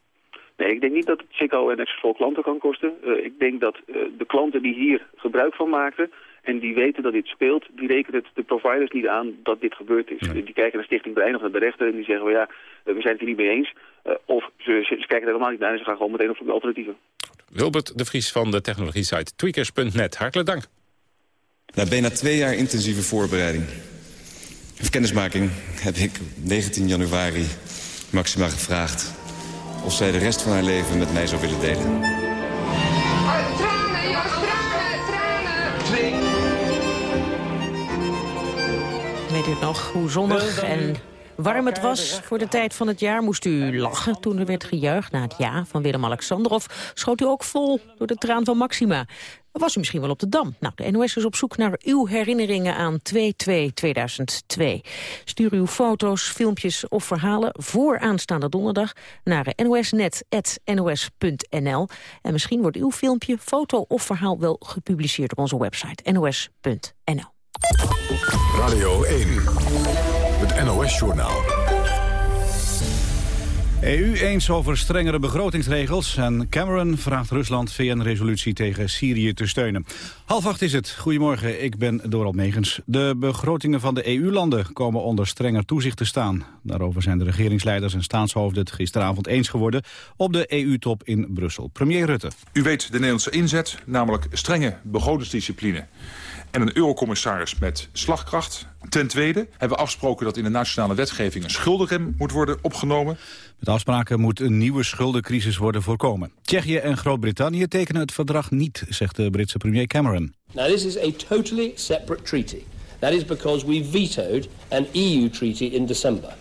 Nee, ik denk niet dat het Ziggo en Extra klanten kan kosten. ik denk dat de klanten die hier gebruik van maken en die weten dat dit speelt, die rekenen het de providers niet aan dat dit gebeurd is. Die kijken naar Stichting Brein of naar de rechter en die zeggen, well, ja, eh, we zijn het hier niet mee eens. Uh, of ze, ze, kijken er helemaal niet naar en ze gaan gewoon meteen op zoek naar alternatieven. Wilbert de Vries van de technologie-site tweakers.net. Hartelijk dank. Na bijna twee jaar intensieve voorbereiding of kennismaking heb ik 19 januari Maxima gevraagd of zij de rest van haar leven met mij zou willen delen. U nog hoe zonnig en warm het was voor de tijd van het jaar? Moest u lachen toen er werd gejuicht na het ja van Willem-Alexander? Of schoot u ook vol door de traan van Maxima? Was u misschien wel op de Dam? Nou, de NOS is op zoek naar uw herinneringen aan 2-2-2002. Stuur uw foto's, filmpjes of verhalen voor aanstaande donderdag naar nosnet.nos.nl. En misschien wordt uw filmpje, foto of verhaal wel gepubliceerd op onze website nos.nl. Radio 1, het NOS-journaal. EU eens over strengere begrotingsregels en Cameron vraagt Rusland VN-resolutie tegen Syrië te steunen. Half acht is het. Goedemorgen, ik ben Dorald Megens. De begrotingen van de EU-landen komen onder strenger toezicht te staan. Daarover zijn de regeringsleiders en staatshoofden het gisteravond eens geworden op de EU-top in Brussel. Premier Rutte. U weet de Nederlandse inzet, namelijk strenge begrotingsdiscipline en een eurocommissaris met slagkracht. Ten tweede hebben we afgesproken dat in de nationale wetgeving een schuldenrem moet worden opgenomen. Met afspraken moet een nieuwe schuldencrisis worden voorkomen. Tsjechië en Groot-Brittannië tekenen het verdrag niet, zegt de Britse premier Cameron. Now this is a totally separate treaty. That is because we vetoed an EU treaty in December.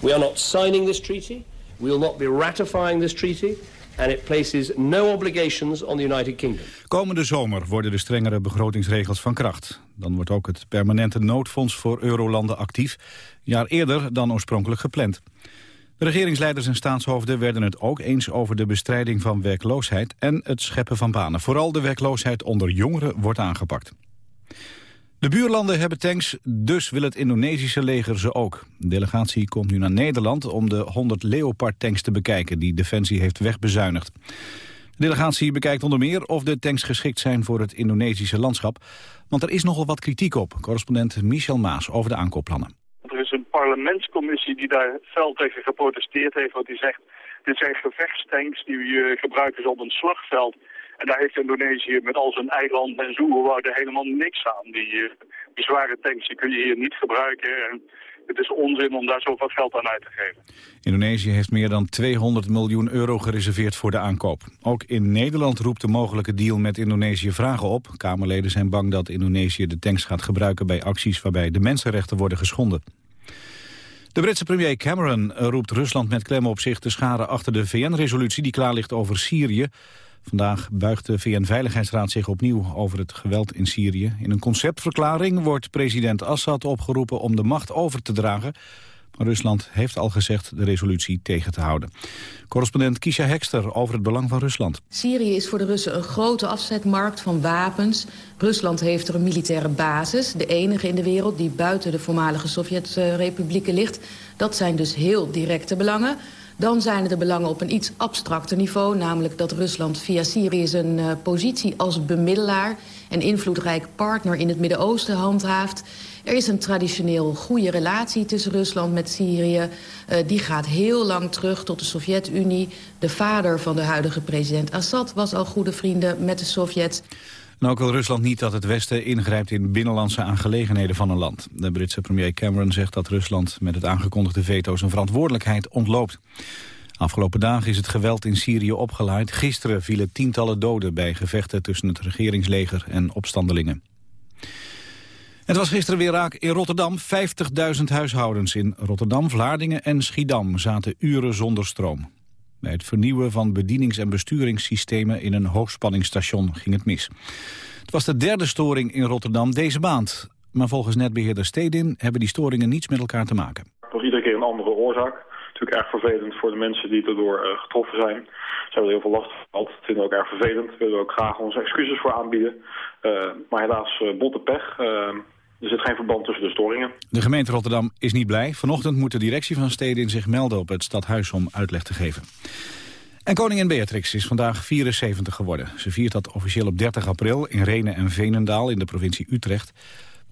We are not signing this treaty. We will not be ratifying this treaty and it places no obligations on the United Kingdom. Komende zomer worden de strengere begrotingsregels van kracht. Dan wordt ook het permanente noodfonds voor eurolanden actief, een jaar eerder dan oorspronkelijk gepland. De regeringsleiders en staatshoofden werden het ook eens over de bestrijding van werkloosheid en het scheppen van banen. Vooral de werkloosheid onder jongeren wordt aangepakt. De buurlanden hebben tanks, dus wil het Indonesische leger ze ook. De delegatie komt nu naar Nederland om de 100 Leopard-tanks te bekijken... die Defensie heeft wegbezuinigd. De delegatie bekijkt onder meer of de tanks geschikt zijn voor het Indonesische landschap. Want er is nogal wat kritiek op. Correspondent Michel Maas over de aankoopplannen. Er is een parlementscommissie die daar fel tegen geprotesteerd heeft. Want die zegt, dit zijn gevechtstanks die uh, gebruiken op een slagveld en daar heeft Indonesië met al zijn eilanden en zoerwouden helemaal niks aan. Die, uh, die zware tanks die kun je hier niet gebruiken. En het is onzin om daar zoveel geld aan uit te geven. Indonesië heeft meer dan 200 miljoen euro gereserveerd voor de aankoop. Ook in Nederland roept de mogelijke deal met Indonesië vragen op. Kamerleden zijn bang dat Indonesië de tanks gaat gebruiken bij acties waarbij de mensenrechten worden geschonden. De Britse premier Cameron roept Rusland met klem op zich te scharen achter de VN-resolutie die klaar ligt over Syrië. Vandaag buigt de VN-veiligheidsraad zich opnieuw over het geweld in Syrië. In een conceptverklaring wordt president Assad opgeroepen om de macht over te dragen. Maar Rusland heeft al gezegd de resolutie tegen te houden. Correspondent Kisha Hekster over het belang van Rusland. Syrië is voor de Russen een grote afzetmarkt van wapens. Rusland heeft er een militaire basis, de enige in de wereld... die buiten de voormalige Sovjet-republieken ligt. Dat zijn dus heel directe belangen. Dan zijn er de belangen op een iets abstracter niveau... namelijk dat Rusland via Syrië zijn uh, positie als bemiddelaar... en invloedrijk partner in het Midden-Oosten handhaaft. Er is een traditioneel goede relatie tussen Rusland met Syrië. Uh, die gaat heel lang terug tot de Sovjet-Unie. De vader van de huidige president Assad was al goede vrienden met de Sovjets. En ook wil Rusland niet dat het Westen ingrijpt in binnenlandse aangelegenheden van een land. De Britse premier Cameron zegt dat Rusland met het aangekondigde veto zijn verantwoordelijkheid ontloopt. Afgelopen dagen is het geweld in Syrië opgeleid. Gisteren vielen tientallen doden bij gevechten tussen het regeringsleger en opstandelingen. Het was gisteren weer raak in Rotterdam. 50.000 huishoudens in Rotterdam, Vlaardingen en Schiedam zaten uren zonder stroom. Het vernieuwen van bedienings- en besturingssystemen in een hoogspanningsstation ging het mis. Het was de derde storing in Rotterdam deze maand. Maar volgens netbeheerder Stedin hebben die storingen niets met elkaar te maken. Nog iedere keer een andere oorzaak. Natuurlijk erg vervelend voor de mensen die erdoor uh, getroffen zijn. Ze hebben er heel veel last van gehad. Dat vinden we ook erg vervelend. We willen ook graag onze excuses voor aanbieden. Uh, maar helaas uh, botte pech. Er zit geen verband tussen de storingen. De gemeente Rotterdam is niet blij. Vanochtend moet de directie van Stedin zich melden op het stadhuis om uitleg te geven. En koningin Beatrix is vandaag 74 geworden. Ze viert dat officieel op 30 april in Renen en Veenendaal in de provincie Utrecht.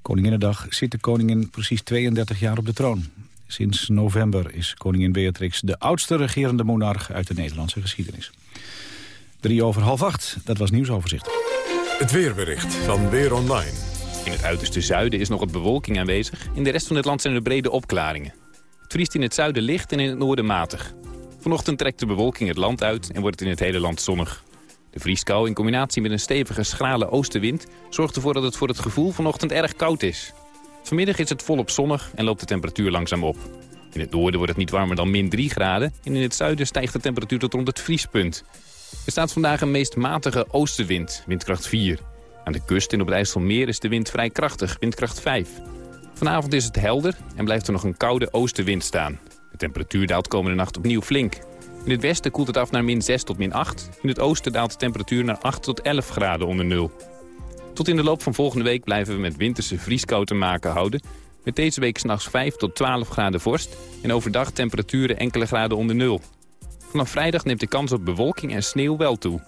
Koninginnedag zit de koningin precies 32 jaar op de troon. Sinds november is koningin Beatrix de oudste regerende monarch uit de Nederlandse geschiedenis. Drie over half acht, dat was nieuwsoverzicht. Het weerbericht van Weer Online. In het uiterste zuiden is nog wat bewolking aanwezig. In de rest van het land zijn er brede opklaringen. Het vriest in het zuiden licht en in het noorden matig. Vanochtend trekt de bewolking het land uit en wordt het in het hele land zonnig. De vrieskou in combinatie met een stevige schrale oostenwind... zorgt ervoor dat het voor het gevoel vanochtend erg koud is. Vanmiddag is het volop zonnig en loopt de temperatuur langzaam op. In het noorden wordt het niet warmer dan min 3 graden... en in het zuiden stijgt de temperatuur tot rond het vriespunt. Er staat vandaag een meest matige oostenwind, windkracht 4... Aan de kust en op het IJsselmeer is de wind vrij krachtig, windkracht 5. Vanavond is het helder en blijft er nog een koude oostenwind staan. De temperatuur daalt komende nacht opnieuw flink. In het westen koelt het af naar min 6 tot min 8. In het oosten daalt de temperatuur naar 8 tot 11 graden onder nul. Tot in de loop van volgende week blijven we met winterse vrieskou te maken houden. Met deze week s'nachts 5 tot 12 graden vorst en overdag temperaturen enkele graden onder nul. Vanaf vrijdag neemt de kans op bewolking en sneeuw wel toe.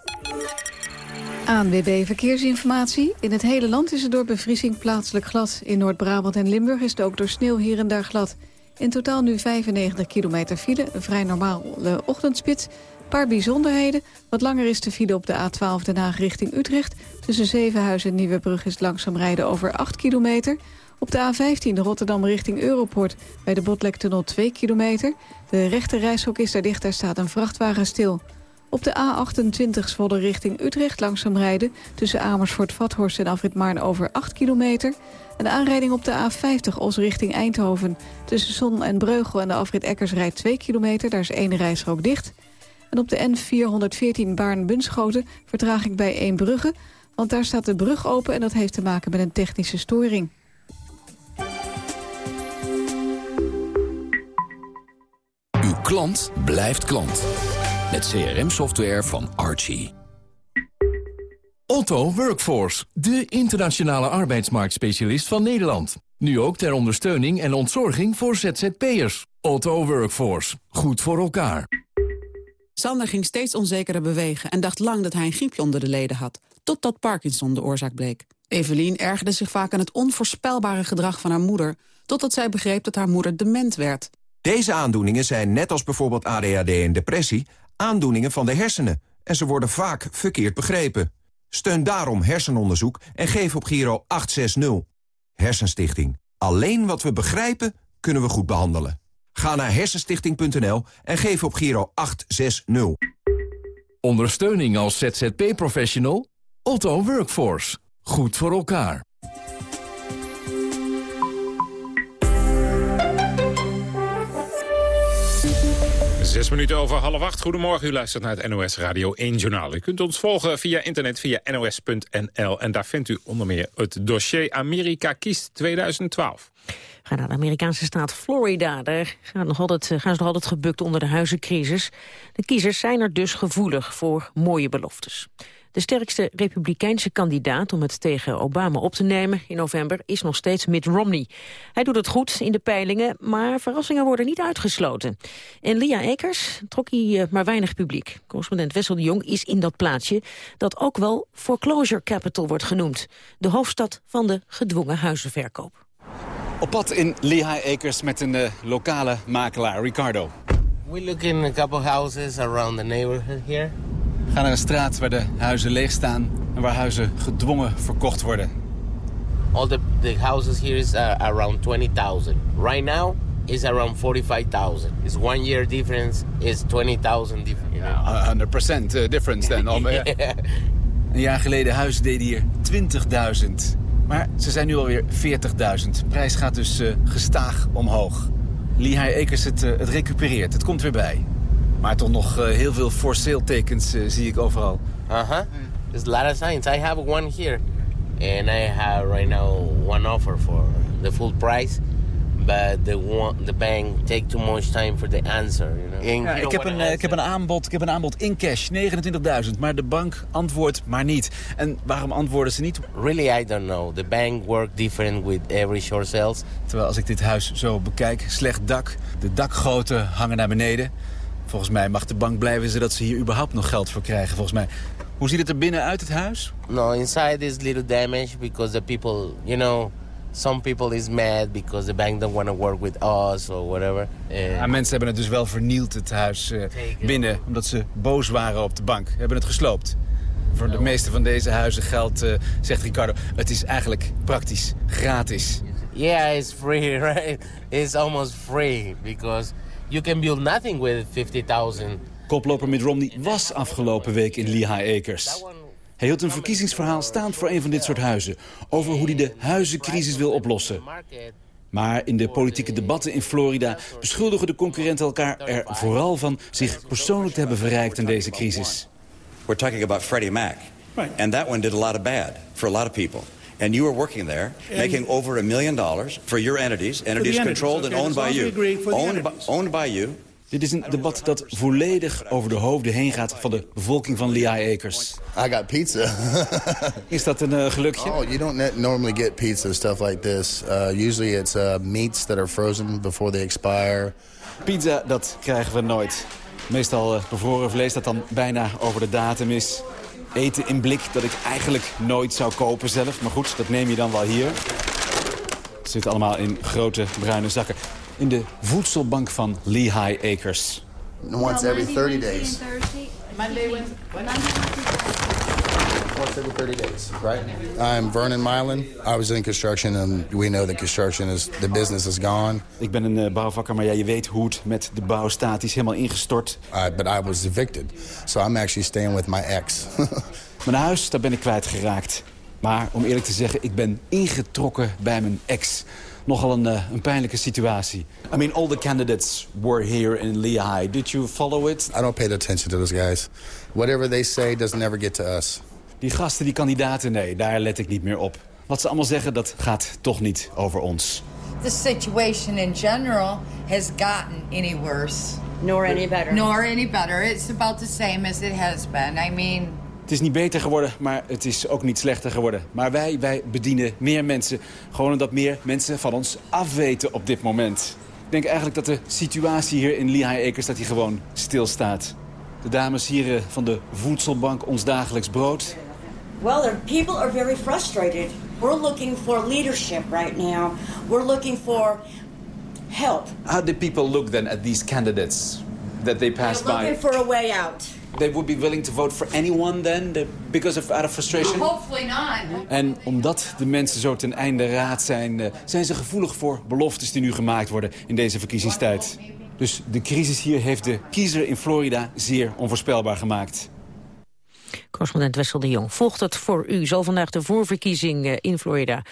ANWB Verkeersinformatie. In het hele land is het door bevriezing plaatselijk glad. In Noord-Brabant en Limburg is het ook door sneeuw hier en daar glad. In totaal nu 95 kilometer file, een vrij normale ochtendspits. Paar bijzonderheden. Wat langer is de file op de A12 Den Haag richting Utrecht. Tussen Zevenhuizen en Nieuwebrug is het langzaam rijden over 8 kilometer. Op de A15 Rotterdam richting Europort bij de Botlektunnel 2 kilometer. De rechte reishok is daar dicht, daar staat een vrachtwagen stil. Op de A28 Zwolle richting Utrecht langzaam rijden... tussen Amersfoort, Vathorst en Afrit Maarn over 8 kilometer. Een aanrijding op de A50 Os richting Eindhoven. Tussen Zon en Breugel en de Afrit Eckers rijdt 2 kilometer. Daar is één reisrook dicht. En op de N414 Baarn-Bunschoten vertraging bij Eembrugge... want daar staat de brug open en dat heeft te maken met een technische storing. Uw klant blijft klant. Met CRM-software van Archie. Otto Workforce, de internationale arbeidsmarktspecialist van Nederland. Nu ook ter ondersteuning en ontzorging voor ZZP'ers. Otto Workforce, goed voor elkaar. Sander ging steeds onzekerder bewegen en dacht lang dat hij een griepje onder de leden had. Totdat Parkinson de oorzaak bleek. Evelien ergerde zich vaak aan het onvoorspelbare gedrag van haar moeder... totdat zij begreep dat haar moeder dement werd. Deze aandoeningen zijn, net als bijvoorbeeld ADHD en depressie... aandoeningen van de hersenen en ze worden vaak verkeerd begrepen. Steun daarom hersenonderzoek en geef op Giro 860. Hersenstichting. Alleen wat we begrijpen, kunnen we goed behandelen. Ga naar hersenstichting.nl en geef op Giro 860. Ondersteuning als ZZP-professional? Otto Workforce. Goed voor elkaar. Zes minuten over half acht. Goedemorgen, u luistert naar het NOS Radio 1 Journaal. U kunt ons volgen via internet via nos.nl. En daar vindt u onder meer het dossier Amerika kiest 2012. Ga naar de Amerikaanse staat Florida. Daar gaan, nog altijd, gaan ze nog altijd gebukt onder de huizencrisis. De kiezers zijn er dus gevoelig voor mooie beloftes. De sterkste republikeinse kandidaat om het tegen Obama op te nemen in november is nog steeds Mitt Romney. Hij doet het goed in de peilingen, maar verrassingen worden niet uitgesloten. En Lia Ekers trok hij maar weinig publiek. Correspondent Wessel de Jong is in dat plaatsje dat ook wel foreclosure capital wordt genoemd. De hoofdstad van de gedwongen huizenverkoop. Op pad in Lehigh Acres met een uh, lokale makelaar, Ricardo. We look in a couple houses around the neighborhood here. Gaan naar een straat waar de huizen leeg staan en waar huizen gedwongen verkocht worden. All the, the houses here is uh, around 20,000. Right now is around 45,000. It's one year difference is 20,000 difference. Know? Uh, 100% difference then. yeah. (laughs) Een jaar geleden huizen deden hier 20.000. Maar ze zijn nu alweer 40.000. De prijs gaat dus uh, gestaag omhoog. Lehigh Acres het, uh, het recupereert. Het komt weer bij. Maar toch nog uh, heel veel for sale tekens zie ik overal. Uh-huh. There's a lot of signs. I have one here. And I have right now one offer for the full price. But the, one, the bank take too much time for the answer. You know? Ja, ik, heb een, uh, ik, heb een aanbod, ik heb een aanbod in cash, 29.000. Maar de bank antwoordt maar niet. En waarom antwoorden ze niet? Really, I don't know. The bank work different with every short sales. Terwijl als ik dit huis zo bekijk, slecht dak. De dakgoten hangen naar beneden. Volgens mij mag de bank blijven zodat ze hier überhaupt nog geld voor krijgen. Volgens mij. Hoe ziet het er binnen uit, het huis? No, inside is little damage because the people, you know... Some people is mad because the bank don't want to work with us or whatever. Ja, mensen hebben het dus wel vernield, het huis uh, binnen, omdat ze boos waren op de bank. Hebben het gesloopt. Voor de meeste van deze huizen geldt, uh, zegt Ricardo, het is eigenlijk praktisch gratis. Yeah, it's free, (laughs) right? It's almost free because you can build nothing with 50,000. Koploper Mitt Romney was afgelopen week in Lehigh Acres. Hij hield een verkiezingsverhaal staand voor een van dit soort huizen... over hoe hij de huizencrisis wil oplossen. Maar in de politieke debatten in Florida beschuldigen de concurrenten elkaar er vooral van... zich persoonlijk te hebben verrijkt in deze crisis. We're talking about Freddie Mac. And that one did a lot of bad for a lot of people. And you were working there, and making over a million dollars for your entities. Entities controlled okay, and owned by you. Owned by, owned by you. Dit is een debat dat volledig over de hoofden heen gaat van de bevolking van Lehigh Acres. I got pizza. (laughs) is dat een uh, gelukje? Oh, you don't normally get pizza stuff like this. Uh, usually it's uh, meats that are frozen before they expire. Pizza, dat krijgen we nooit. Meestal uh, bevroren vlees dat dan bijna over de datum is. Eten in blik dat ik eigenlijk nooit zou kopen zelf. Maar goed, dat neem je dan wel hier. Het zit allemaal in grote bruine zakken. In de voedselbank van Lehigh Acres. Once every 30 days. Monday, Wednesday. Once every 30 days, right? I'm Vernon Milan. I was in construction and we know that construction is, the business is gone. Ik ben een uh, bouwvakker, maar ja, je weet hoe het met de bouw staat. Die is helemaal ingestort. Uh, but I was evicted, so I'm actually staying with my ex. (laughs) mijn huis, daar ben ik kwijtgeraakt. Maar om eerlijk te zeggen, ik ben ingetrokken bij mijn ex. Nogal een, uh, een pijnlijke situatie. I mean, all the candidates were here in Lehigh. Did you follow it? I don't pay attention to those guys. Whatever they say doesn't ever get to us. Die gasten, die kandidaten, nee, daar let ik niet meer op. Wat ze allemaal zeggen, dat gaat toch niet over ons. The situation in general has gotten any worse. Nor any better. Nor any better. It's about the same as it has been. I mean... Het is niet beter geworden, maar het is ook niet slechter geworden. Maar wij, wij bedienen meer mensen. Gewoon omdat meer mensen van ons afweten op dit moment. Ik denk eigenlijk dat de situatie hier in Lehigh Acres dat die gewoon stilstaat. De dames hier van de voedselbank Ons Dagelijks Brood... Well, people are very frustrated. We're looking for leadership right now. We're looking for help. How did people look then at these candidates that they passed They're looking by? for a way out. They would be willing to vote for anyone then, because of out of frustration? Hopefully not. En omdat de mensen zo ten einde raad zijn, eh, zijn ze gevoelig voor beloftes die nu gemaakt worden in deze verkiezingstijd. Dus de crisis hier heeft de kiezer in Florida zeer onvoorspelbaar gemaakt. Correspondent Wessel de Jong volgt het voor u. Zal vandaag de voorverkiezing eh, in Florida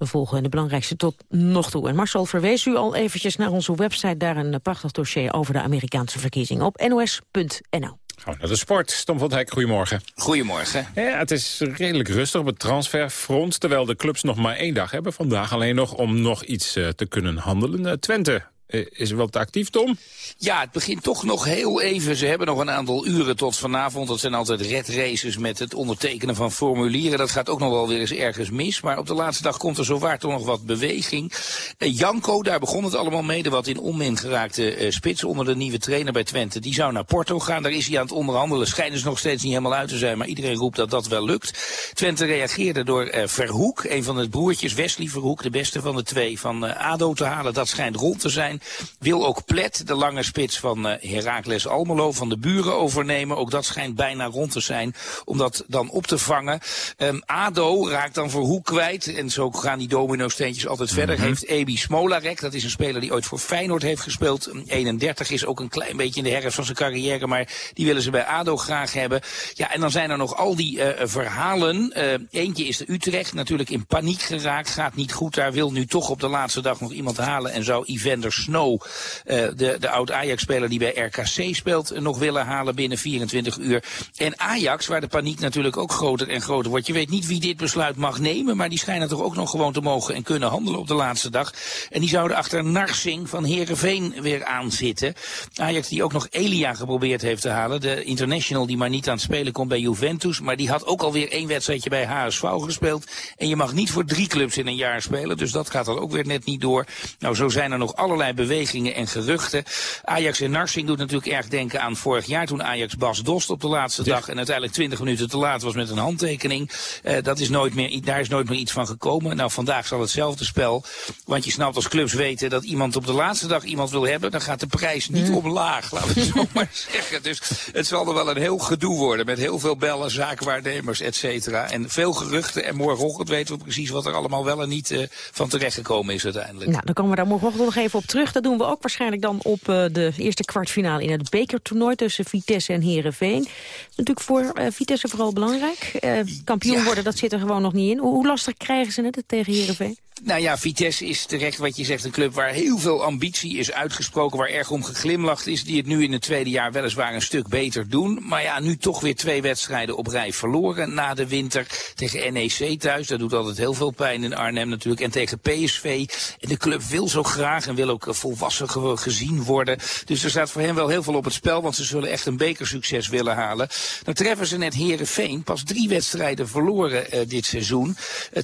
we volgen de belangrijkste tot nog toe. En Marcel verwees u al eventjes naar onze website. Daar een eh, prachtig dossier over de Amerikaanse verkiezingen op nos.nl. Gaan we naar de sport. Tom van Dijk, goedemorgen. Goedemorgen. Ja, het is redelijk rustig op het transferfront... terwijl de clubs nog maar één dag hebben. Vandaag alleen nog om nog iets uh, te kunnen handelen. Uh, Twente is wel te actief, Tom? Ja, het begint toch nog heel even. Ze hebben nog een aantal uren tot vanavond. Dat zijn altijd red races met het ondertekenen van formulieren. Dat gaat ook nog wel weer eens ergens mis. Maar op de laatste dag komt er zowaar toch nog wat beweging. Uh, Janko, daar begon het allemaal mee. De wat in onmin geraakte uh, spits onder de nieuwe trainer bij Twente. Die zou naar Porto gaan. Daar is hij aan het onderhandelen. Schijnen ze nog steeds niet helemaal uit te zijn. Maar iedereen roept dat dat wel lukt. Twente reageerde door Verhoek, een van de broertjes, Wesley Verhoek, de beste van de twee, van ADO te halen. Dat schijnt rond te zijn. Wil ook Plet, de lange spits van uh, Heracles Almelo, van de buren overnemen. Ook dat schijnt bijna rond te zijn, om dat dan op te vangen. Um, ADO raakt dan Verhoek kwijt. En zo gaan die domino-steentjes altijd verder. Mm -hmm. Heeft Ebi Smolarek, dat is een speler die ooit voor Feyenoord heeft gespeeld. 31 is ook een klein beetje in de herfst van zijn carrière, maar die willen ze bij ADO graag hebben. Ja, en dan zijn er nog al die uh, verhalen. Uh, eentje is de Utrecht, natuurlijk in paniek geraakt. Gaat niet goed, daar wil nu toch op de laatste dag nog iemand halen. En zou Evander Uh, de, de oud-Ajax-speler die bij RKC speelt, nog willen halen binnen 24 uur. En Ajax, waar de paniek natuurlijk ook groter en groter wordt. Je weet niet wie dit besluit mag nemen, maar die schijnen toch ook nog gewoon te mogen en kunnen handelen op de laatste dag. En die zouden achter Narsing van Heerenveen weer aanzitten. Ajax die ook nog Elia geprobeerd heeft te halen. De international die maar niet aan het spelen komt bij Juventus. Maar die had ook alweer één wedstrijdje bij HSV gespeeld. En je mag niet voor drie clubs in een jaar spelen. Dus dat gaat dan ook weer net niet door. Nou, zo zijn er nog allerlei bewegingen en geruchten. Ajax en Narsing doet natuurlijk erg denken aan vorig jaar toen Ajax Bas Dost op de laatste dag en uiteindelijk 20 minuten te laat was met een handtekening. Uh, dat is nooit meer, daar is nooit meer iets van gekomen. Nou, vandaag zal hetzelfde spel. Want je snapt als clubs weten dat iemand op de laatste dag iemand wil hebben, dan gaat de prijs niet omlaag, laten we het zo (laughs) maar zeggen. Dus het zal er wel een heel gedoe worden met heel veel bellen, zakenwaarnemers, et cetera. En veel geruchten en morgenochtend weten we precies wat er allemaal wel en niet uh, van terechtgekomen is uiteindelijk. Nou, dan komen we daar morgenochtend nog even op terug. Dat doen we ook waarschijnlijk dan op uh, de eerste kwartfinale in het bekertoernooi tussen Vitesse en Herenveen. Natuurlijk voor uh, Vitesse vooral belangrijk. Uh, kampioen ja. worden, dat zit er gewoon nog niet in. Hoe, hoe lastig krijgen ze het tegen Herenveen? Nou ja, Vitesse is terecht wat je zegt een club waar heel veel ambitie is uitgesproken, waar erg om geglimlacht is, die het nu in het tweede jaar weliswaar een stuk beter doen. Maar ja, nu toch weer twee wedstrijden op rij verloren na de winter tegen NEC thuis. Dat doet altijd heel veel pijn in Arnhem natuurlijk. En tegen PSV. En de club wil zo graag en wil ook volwassen gezien worden. Dus er staat voor hen wel heel veel op het spel, want ze zullen echt een bekersucces willen halen. Dan treffen ze net Herenveen. Pas drie wedstrijden verloren dit seizoen.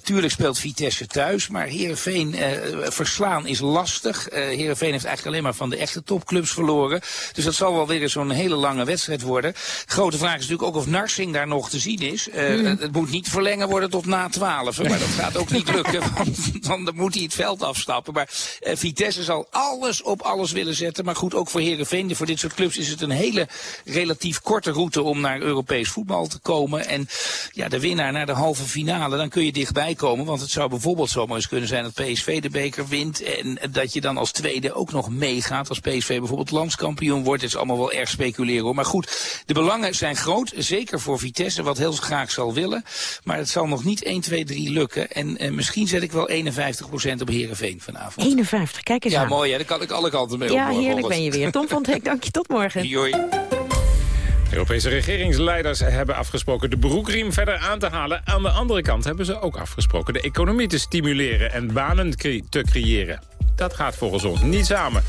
tuurlijk speelt Vitesse thuis, maar Herenveen verslaan is lastig. Herenveen heeft eigenlijk alleen maar van de echte topclubs verloren. Dus dat zal wel weer zo'n hele lange wedstrijd worden. Grote vraag is natuurlijk ook of Narsing daar nog te zien is. Uh, Het moet niet verlengen worden tot na 12, maar dat gaat ook niet (laughs) lukken, want dan moet hij het veld afstappen. Maar uh, Vitesse zal alles op alles willen zetten. Maar goed, ook voor Herenveen, voor dit soort clubs is het een hele relatief korte route om naar Europees voetbal te komen. En ja, de winnaar naar de halve finale, dan kun je dichtbij komen. Want het zou bijvoorbeeld zomaar eens kunnen zijn dat PSV de beker wint. En dat je dan als tweede ook nog meegaat. Als PSV bijvoorbeeld landskampioen wordt. Het is allemaal wel erg speculeren hoor. Maar goed, de belangen zijn groot. Zeker voor Vitesse, wat heel graag zal willen. Maar het zal nog niet 1, 2, 3 lukken. En eh, misschien zet ik wel 51% op Herenveen vanavond. 51, kijk eens ja, aan. Ja, mooi hè. Daar kan ik alle kanten mee Ja, heerlijk ben je weer. Tom van Dijk, dank je. Tot morgen. Joi. Europese regeringsleiders hebben afgesproken de broekriem verder aan te halen. Aan de andere kant hebben ze ook afgesproken de economie te stimuleren en banen te creëren. Dat gaat volgens ons niet samen.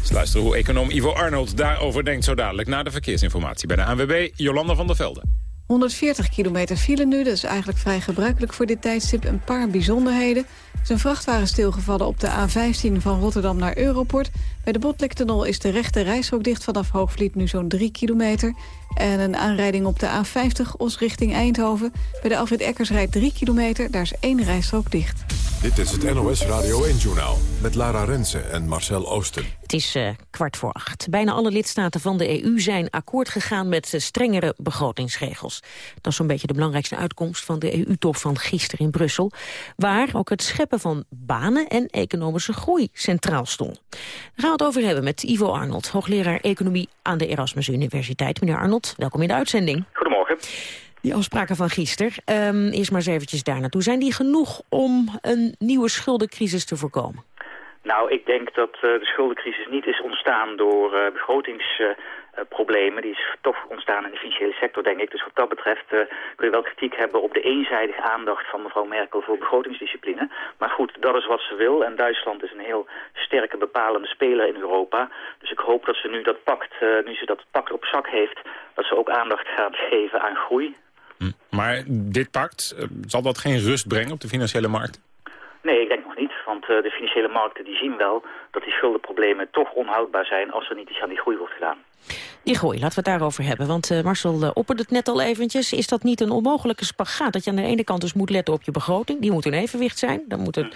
Dus luisteren hoe econoom Ivo Arnold daarover denkt zo dadelijk... na de verkeersinformatie bij de ANWB, Jolanda van der Velde. 140 kilometer file nu, dat is eigenlijk vrij gebruikelijk voor dit tijdstip. Een paar bijzonderheden. Er is vrachtwagen stilgevallen op de A15 van Rotterdam naar Europort. Bij de Botlektunnel is de rechte rijstrook dicht vanaf Hoogvliet nu zo'n 3 kilometer. En een aanrijding op de A50 Os richting Eindhoven. Bij de Alfred Eckers rijdt 3 kilometer, daar is één rijstrook dicht. Dit is het NOS Radio 1-journaal met Lara Rensen en Marcel Oosten. Het is uh, kwart voor acht. Bijna alle lidstaten van de EU zijn akkoord gegaan met uh, strengere begrotingsregels. Dat is zo'n beetje de belangrijkste uitkomst van de EU-top van gisteren in Brussel. Waar ook het scheppen van banen en economische groei centraal stond. Daar gaan we het over hebben met Ivo Arnold, hoogleraar economie aan de Erasmus Universiteit. Meneer Arnold, welkom in de uitzending. Goedemorgen. Die afspraken van gisteren, um, eerst maar eens eventjes daar naartoe. Zijn die genoeg om een nieuwe schuldencrisis te voorkomen? Nou, ik denk dat uh, de schuldencrisis niet is ontstaan door uh, begrotingsproblemen. die is toch ontstaan in de financiële sector, denk ik. Dus wat dat betreft uh, kun je wel kritiek hebben op de eenzijdige aandacht van mevrouw Merkel voor begrotingsdiscipline. Maar goed, dat is wat ze wil. En Duitsland is een heel sterke bepalende speler in Europa. Dus ik hoop dat ze nu dat pakt, nu ze dat pakt op zak heeft, dat ze ook aandacht gaat geven aan groei. Hm. Maar dit pact, zal dat geen rust brengen op de financiële markt? Nee, ik denk nog niet. Uh, de financiële markten die zien wel dat die schuldenproblemen toch onhoudbaar zijn als er niet iets aan die groei wordt gedaan. Die groei, laten we het daarover hebben. Want uh, Marcel uh, opperde het net al eventjes. Is dat niet een onmogelijke spagaat? Dat je aan de ene kant dus moet letten op je begroting. Die moet in evenwicht zijn. Dan moeten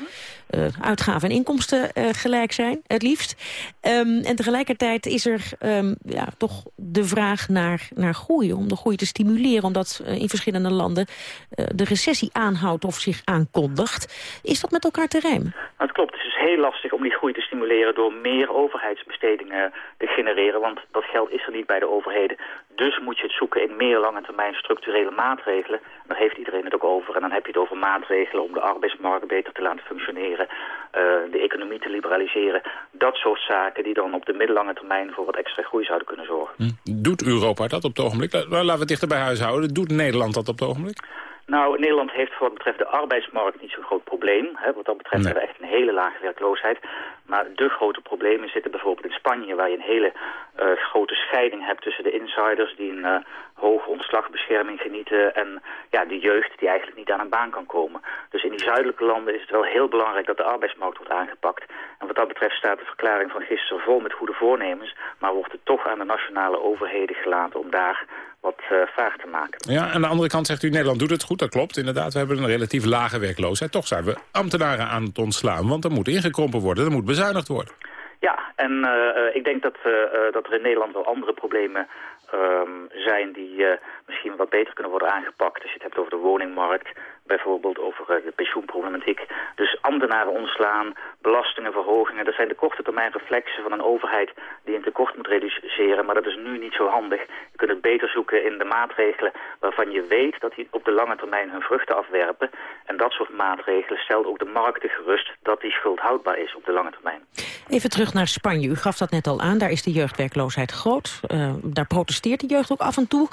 uh, uitgaven en inkomsten gelijk zijn, het liefst. Um, en tegelijkertijd is er um, ja, toch de vraag naar, naar groei. Om de groei te stimuleren. Omdat in verschillende landen de recessie aanhoudt of zich aankondigt. Is dat met elkaar te rijmen? Nou, het klopt. Het is heel lastig om die groei te stimuleren... door meer overheidsbestedingen te genereren. Want dat geld is er niet bij de overheden. Dus moet je het zoeken in meer lange termijn structurele maatregelen. Daar heeft iedereen het ook over. En dan heb je het over maatregelen om de arbeidsmarkt beter te laten functioneren. Uh, de economie te liberaliseren. Dat soort zaken die dan op de middellange termijn voor wat extra groei zouden kunnen zorgen. Hm. Doet Europa dat op het ogenblik? Laten we het dichter bij huis houden. Doet Nederland dat op het ogenblik? Nou, Nederland heeft voor wat betreft de arbeidsmarkt niet zo'n groot probleem. Hè. Wat dat betreft nee. hebben we echt een hele lage werkloosheid. Maar de grote problemen zitten bijvoorbeeld in Spanje... waar je een hele uh, grote scheiding hebt tussen de insiders... die een uh, hoge ontslagbescherming genieten... en ja, de jeugd die eigenlijk niet aan een baan kan komen. Dus in die zuidelijke landen is het wel heel belangrijk... dat de arbeidsmarkt wordt aangepakt. En wat dat betreft staat de verklaring van gisteren vol met goede voornemens... maar wordt het toch aan de nationale overheden gelaten... om daar wat uh, vaag te maken. Ja, aan de andere kant zegt u, Nederland doet het goed, dat klopt. Inderdaad, we hebben een relatief lage werkloosheid. Toch zijn we ambtenaren aan het ontslaan, want er moet ingekrompen worden, er moet bezuinigd worden. Ja, en uh, ik denk dat, uh, dat er in Nederland wel andere problemen um, zijn die misschien wat beter kunnen worden aangepakt. Als je het hebt over de woningmarkt, bijvoorbeeld over de pensioenproblematiek. Dus ambtenaren ontslaan, belastingen, verhogingen, dat zijn de korte termijn reflexen van een overheid die een tekort moet reduceren. Maar dat is nu niet zo handig. Je kunt het beter zoeken in de maatregelen waarvan je weet dat die op de lange termijn hun vruchten afwerpen. En dat soort maatregelen stelt ook de markten gerust dat die schuld houdbaar is op de lange termijn. Even terug naar Spanje. U gaf dat net al aan, daar is de jeugdwerkloosheid groot. Uh, daar protesteert de jeugd ook af en toe.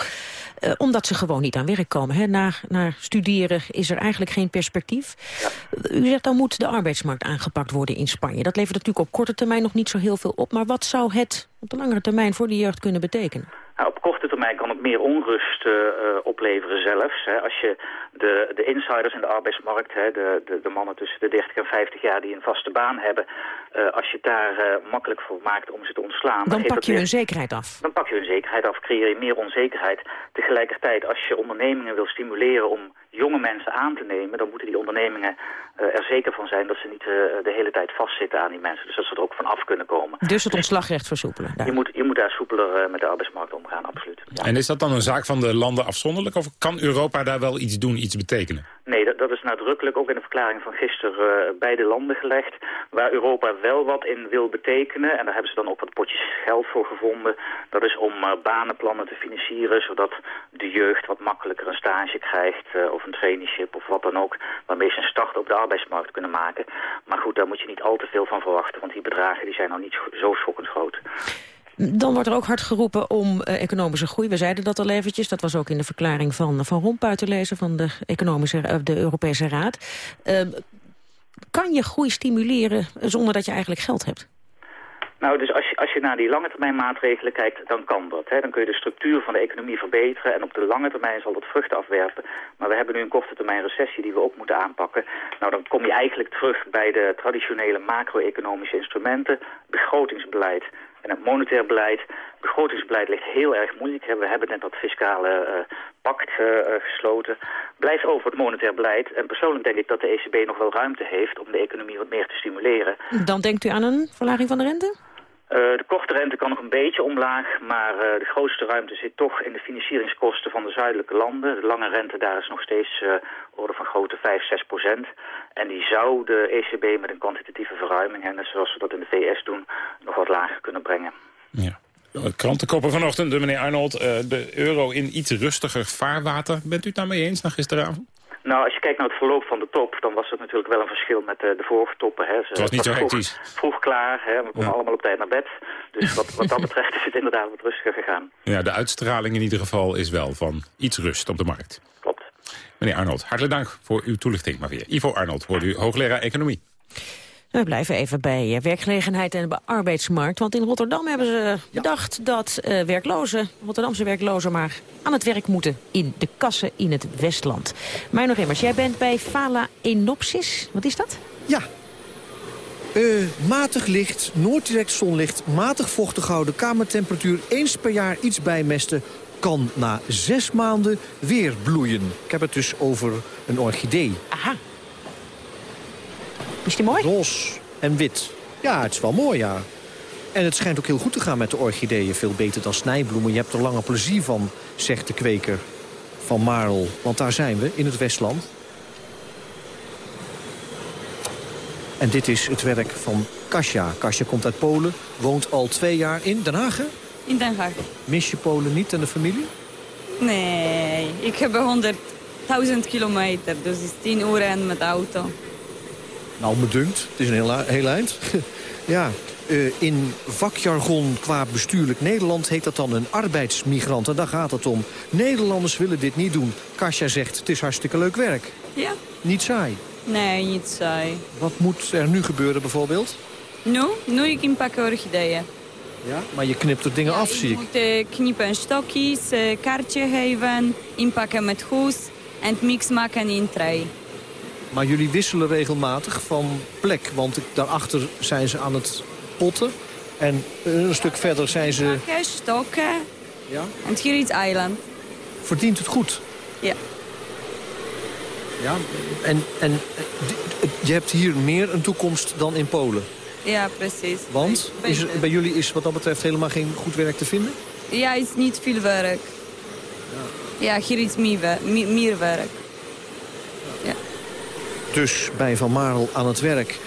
Uh, omdat ze gewoon niet aan werk komen. Hè. Na, na studeren is er eigenlijk geen perspectief. Ja. U zegt dan moet de arbeidsmarkt aangepakt worden in Spanje. Dat levert natuurlijk op korte termijn nog niet zo heel veel op. Maar wat zou het op de langere termijn voor de jeugd kunnen betekenen? Nou, op korte termijn kan het meer onrust uh, opleveren zelfs. Hè. Als je de, de insiders in de arbeidsmarkt, hè, de, de, de, mannen tussen de 30 en 50 jaar die een vaste baan hebben... Uh, als je het daar uh, makkelijk voor maakt om ze te ontslaan... Dan, pak je hun zekerheid af. Dan pak je hun zekerheid af, creëer je meer onzekerheid. Tegelijkertijd, als je ondernemingen wil stimuleren om jonge mensen aan te nemen... dan moeten die ondernemingen uh, er zeker van zijn dat ze niet uh, de hele tijd vastzitten aan die mensen. Dus dat ze er ook van af kunnen komen. Dus het ontslagrecht versoepelen? Je moet, je moet daar soepeler uh, met de arbeidsmarkt omgaan, absoluut. Ja. En is dat dan een zaak van de landen afzonderlijk? Of kan Europa daar wel iets doen, iets betekenen? Nee, dat, dat is nadrukkelijk ook in de verklaring van gisteren bij de landen gelegd. Waar Europa wel wat in wil betekenen, en daar hebben ze dan ook wat potjes geld voor gevonden. Dat is om banenplannen te financieren, zodat de jeugd wat makkelijker een stage krijgt... of een traineeship of wat dan ook, waarmee ze een start op de arbeidsmarkt kunnen maken. Maar goed, daar moet je niet al te veel van verwachten, want die bedragen die zijn nog niet zo schokkend groot. Dan wordt er ook hard geroepen om uh, economische groei. We zeiden dat al eventjes. Dat was ook in de verklaring van, van Rompuy te lezen... van de, economische, uh, de Europese Raad. Uh, kan je groei stimuleren zonder dat je eigenlijk geld hebt? Nou, dus als je, als je naar die lange termijn maatregelen kijkt, dan kan dat. Hè. Dan kun je de structuur van de economie verbeteren en op de lange termijn zal dat vruchten afwerpen. Maar we hebben nu een korte termijn recessie die we ook moeten aanpakken. Nou, dan kom je eigenlijk terug bij de traditionele macro-economische instrumenten, begrotingsbeleid en het monetair beleid. Begrotingsbeleid ligt heel erg moeilijk. We hebben net dat fiscale uh, pact uh, gesloten. Blijft over het monetair beleid. En persoonlijk denk ik dat de ECB nog wel ruimte heeft om de economie wat meer te stimuleren. Dan denkt u aan een verlaging van de rente? Uh, de korte rente kan nog een beetje omlaag, maar uh, de grootste ruimte zit toch in de financieringskosten van de zuidelijke landen. De lange rente daar is nog steeds uh, orde van grote 5, 6 procent. En die zou de ECB met een kwantitatieve verruiming, en zoals we dat in de VS doen, nog wat lager kunnen brengen. Ja. Krantenkoppen vanochtend, meneer Arnold, de euro in iets rustiger vaarwater. Bent u het daarmee eens na gisteravond? Nou, als je kijkt naar het verloop van de top, dan was het natuurlijk wel een verschil met de, de vorige toppen. Hè. Ze, het was niet zo hectisch. Vroeg, vroeg klaar, hè. we komen ja. allemaal op tijd naar bed. Dus wat, wat dat (laughs) betreft is het inderdaad wat rustiger gegaan. Ja, de uitstraling in ieder geval is wel van iets rust op de markt. Klopt. Meneer Arnold, hartelijk dank voor uw toelichting maar weer. Ivo Arnold, wordt u hoogleraar economie. We blijven even bij werkgelegenheid en de arbeidsmarkt. Want in Rotterdam hebben ze bedacht ja. dat uh, werklozen, Rotterdamse werklozen... maar aan het werk moeten in de kassen in het Westland. Maar nog immers, jij bent bij Fala Enopsis. Wat is dat? Ja. Uh, matig licht, nooit direct zonlicht, matig vochtig houden... kamertemperatuur, eens per jaar iets bijmesten... kan na zes maanden weer bloeien. Ik heb het dus over een orchidee. Aha. Is die mooi? Ros en wit. Ja, het is wel mooi, ja. En het schijnt ook heel goed te gaan met de orchideeën. Veel beter dan snijbloemen. Je hebt er lange plezier van, zegt de kweker van Marel. Want daar zijn we, in het Westland. En dit is het werk van Kasia. Kasia komt uit Polen, woont al twee jaar in Den Haag, hè? In Den Haag. Mis je Polen niet en de familie? Nee, ik heb 100.000 kilometer. Dus het is 10 uur met de auto. Nou, me dunkt. Het is een heel, heel eind. (laughs) ja, uh, in vakjargon qua bestuurlijk Nederland heet dat dan een arbeidsmigrant. En daar gaat het om. Nederlanders willen dit niet doen. Kasia zegt, het is hartstikke leuk werk. Ja. Niet saai? Nee, niet saai. Wat moet er nu gebeuren bijvoorbeeld? Nu? Nu ik inpakken orchideeën. Ja, maar je knipt er dingen ja, af, zie ik. moet uh, knippen stokjes, uh, kaartje geven, inpakken met hoes en mix maken in tray. Maar jullie wisselen regelmatig van plek, want daarachter zijn ze aan het potten. En een stuk verder zijn ze... Pakken, stokken. Ja? En hier is eiland. Verdient het goed? Ja. Ja, en, en je hebt hier meer een toekomst dan in Polen? Ja, precies. Want is er, bij jullie is wat dat betreft helemaal geen goed werk te vinden? Ja, is niet veel werk. Ja, ja hier is meer, meer werk. Dus bij Van Marel aan het werk.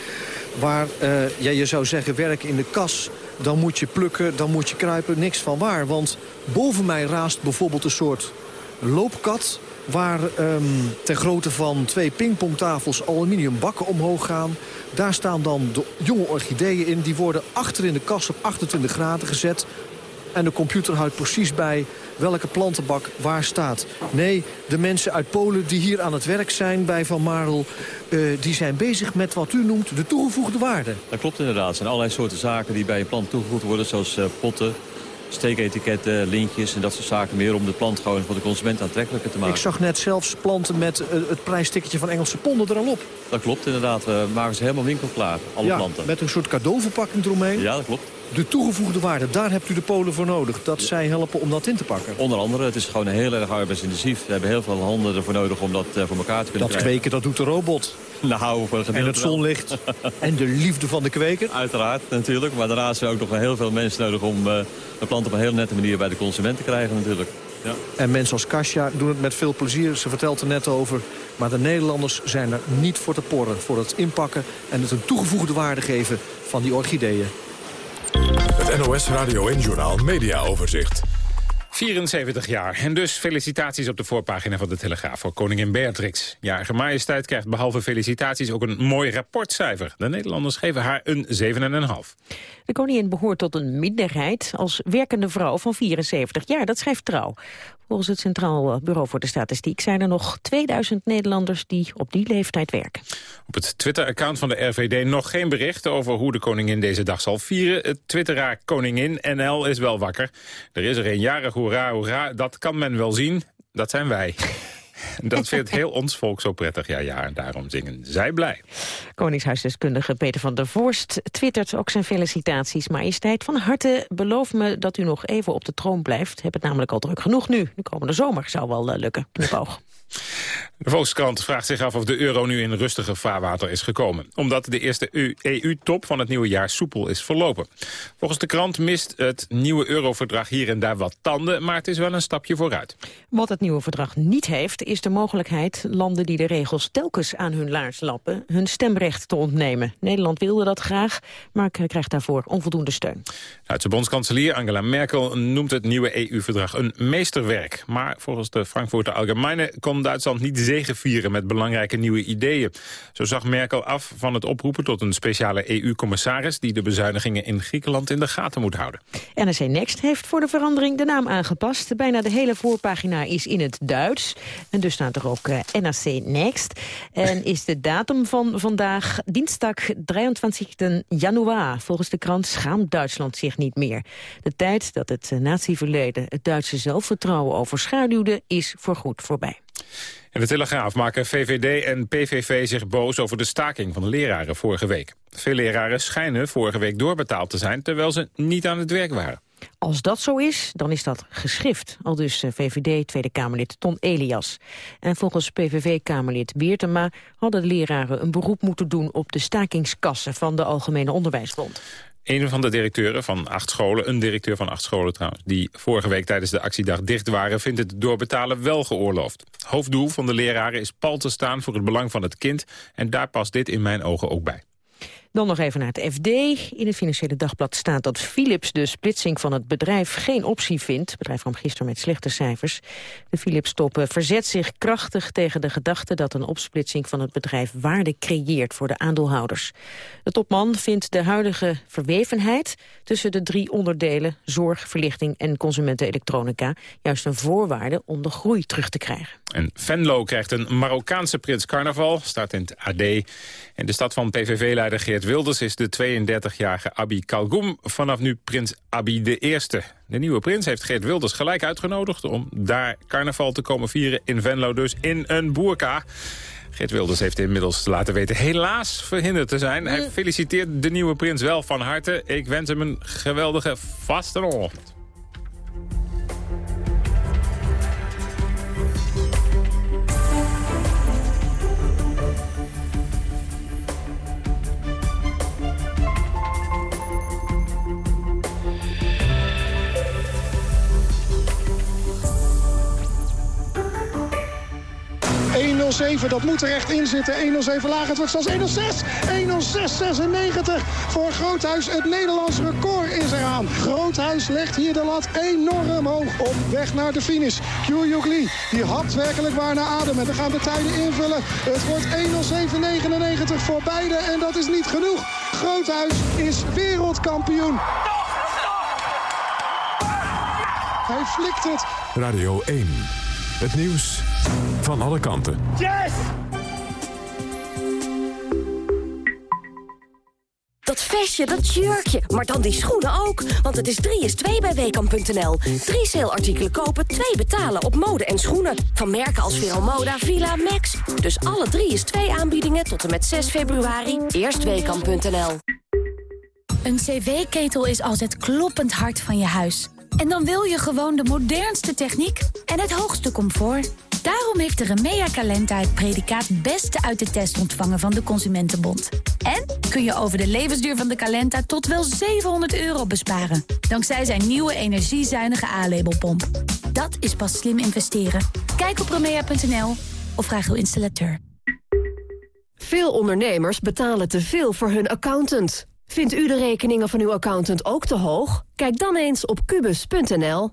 Waar uh, ja, je zou zeggen werk in de kas, dan moet je plukken, dan moet je kruipen. Niks van waar, want boven mij raast bijvoorbeeld een soort loopkat waar ehm, ter grootte van twee pingpongtafels aluminium bakken omhoog gaan. Daar staan dan de jonge orchideeën in. Die worden achter in de kast op 28 graden gezet. En de computer houdt precies bij welke plantenbak waar staat. Nee, de mensen uit Polen die hier aan het werk zijn bij Van Marel... Uh, die zijn bezig met wat u noemt de toegevoegde waarde. Dat klopt inderdaad. Er zijn allerlei soorten zaken die bij een plant toegevoegd worden... zoals uh, potten, steeketiketten, lintjes en dat soort zaken meer... om de plant gewoon voor de consument aantrekkelijker te maken. Ik zag net zelfs planten met uh, het prijstikketje van Engelse ponden er al op. Dat klopt inderdaad. We maken ze helemaal winkelklaar, alle ja, planten. met een soort cadeauverpakking eromheen. Ja, dat klopt. De toegevoegde waarde, daar hebt u de Polen voor nodig. Dat ja. zij helpen om dat in te pakken. Onder andere, het is gewoon heel erg arbeidsintensief. We hebben heel veel handen ervoor nodig om dat uh, voor elkaar te kunnen dat krijgen. kweken, dat doet de robot. (laughs) Nou, voor en het zonlicht. (laughs) en de liefde van de kweker. Uiteraard, natuurlijk. Maar daarnaast zijn ook nog heel veel mensen nodig om uh, de plant op een heel nette manier bij de consument te krijgen natuurlijk. Ja. En mensen als Kasia doen het met veel plezier. Ze vertelt er net over. Maar de Nederlanders zijn er niet voor te porren. Voor het inpakken en het een toegevoegde waarde geven van die orchideeën. Het NOS Radio en Journal Media Overzicht. 74 jaar. En dus felicitaties op de voorpagina van de Telegraaf voor koningin Beatrix. Jarige majesteit krijgt behalve felicitaties ook een mooi rapportcijfer. De Nederlanders geven haar een 7,5. De koningin behoort tot een minderheid als werkende vrouw van 74 jaar. Dat schrijft Trouw. Volgens het Centraal Bureau voor de Statistiek zijn er nog 2000 Nederlanders die op die leeftijd werken. Op het Twitter-account van de RVD nog geen bericht over hoe de koningin deze dag zal vieren. Het twitteraar Koningin NL is wel wakker. Er is er een jarig hoera hoera, dat kan men wel zien. Dat zijn wij. (laughs) Dat vindt heel ons volk zo prettig, ja, ja. En daarom zingen zij blij. Koningshuisdeskundige Peter van der Voorst twittert ook zijn felicitaties. Majesteit, van harte beloof me dat u nog even op de troon blijft. Heb het namelijk al druk genoeg nu. De komende zomer zou wel uh, lukken. Knipoog. De Volkskrant vraagt zich af of de euro nu in rustige vaarwater is gekomen. Omdat de eerste EU-top van het nieuwe jaar soepel is verlopen. Volgens de krant mist het nieuwe euroverdrag hier en daar wat tanden... maar het is wel een stapje vooruit. Wat het nieuwe verdrag niet heeft, is de mogelijkheid... landen die de regels telkens aan hun laars lappen... hun stemrecht te ontnemen. Nederland wilde dat graag, maar krijgt daarvoor onvoldoende steun. Duitse bondskanselier Angela Merkel noemt het nieuwe EU-verdrag een meesterwerk. Maar volgens de Frankfurter Allgemeine Duitsland niet zegevieren met belangrijke nieuwe ideeën. Zo zag Merkel af van het oproepen tot een speciale EU-commissaris... die de bezuinigingen in Griekenland in de gaten moet houden. NRC Next heeft voor de verandering de naam aangepast. Bijna de hele voorpagina is in het Duits. En dus staat er ook uh, NRC Next. En is de datum van vandaag dinsdag 23 januari. Volgens de krant schaamt Duitsland zich niet meer. De tijd dat het natieverleden het Duitse zelfvertrouwen overschaduwde... is voorgoed voorbij. In de Telegraaf maken VVD en PVV zich boos over de staking van de leraren vorige week. Veel leraren schijnen vorige week doorbetaald te zijn, terwijl ze niet aan het werk waren. Als dat zo is, dan is dat geschrift. Al dus VVD Tweede Kamerlid Ton Elias. En volgens PVV-Kamerlid Beertema hadden de leraren een beroep moeten doen op de stakingskassen van de Algemene Onderwijsbond. Een van de directeuren van acht scholen, een directeur van acht scholen trouwens... die vorige week tijdens de actiedag dicht waren... vindt het doorbetalen wel geoorloofd. Hoofddoel van de leraren is pal te staan voor het belang van het kind... en daar past dit in mijn ogen ook bij. Dan nog even naar het FD. In het Financiële Dagblad staat dat Philips de splitsing van het bedrijf geen optie vindt. Het bedrijf kwam gisteren met slechte cijfers. De Philips-top verzet zich krachtig tegen de gedachte dat een opsplitsing van het bedrijf waarde creëert voor de aandeelhouders. De topman vindt de huidige verwevenheid tussen de drie onderdelen, zorg, verlichting en consumentenelektronica, juist een voorwaarde om de groei terug te krijgen. En Venlo krijgt een Marokkaanse prins carnaval, staat in het AD. En de stad van PVV-leider Geert Wilders is de 32-jarige Abi Kalgoum vanaf nu prins Abi de Eerste. De nieuwe prins heeft Geert Wilders gelijk uitgenodigd om daar carnaval te komen vieren in Venlo, dus in een boerka. Geert Wilders heeft inmiddels laten weten helaas verhinderd te zijn. Hij feliciteert de nieuwe prins wel van harte. Ik wens hem een geweldige vastenochtend. 107, dat moet er echt in zitten. 107 laag, het wordt zelfs 106. 106,96 voor Groothuis. Het Nederlands record is eraan. Groothuis legt hier de lat enorm hoog op weg naar de finish. Kyu Lee, die hapt werkelijk waar naar adem. En dan gaan de tijden invullen. Het wordt 107,99 voor beide en dat is niet genoeg. Groothuis is wereldkampioen. Hij flikt het. Radio 1. Het nieuws van alle kanten. Yes! Dat vestje, dat jurkje, maar dan die schoenen ook. Want het is 3 is 2 bij Weekamp.nl. Drie saleartikelen kopen, twee betalen op mode en schoenen. Van merken als Veromoda, Villa, Max. Dus alle 3 is 2 aanbiedingen tot en met 6 februari. Eerst Weekamp.nl. Een cv-ketel is als het kloppend hart van je huis. En dan wil je gewoon de modernste techniek en het hoogste comfort. Daarom heeft de Remea Calenta het predicaat Beste uit de test ontvangen van de Consumentenbond. En kun je over de levensduur van de Calenta tot wel 700 euro besparen. Dankzij zijn nieuwe energiezuinige A-labelpomp. Dat is pas slim investeren. Kijk op remea.nl of vraag uw installateur. Veel ondernemers betalen te veel voor hun accountant. Vindt u de rekeningen van uw accountant ook te hoog? Kijk dan eens op kubus.nl.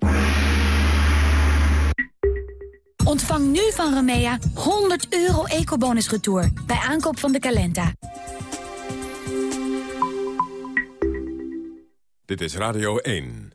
Ontvang nu van Remea 100 euro ecobonus retour bij aankoop van de Calenta. Dit is Radio 1.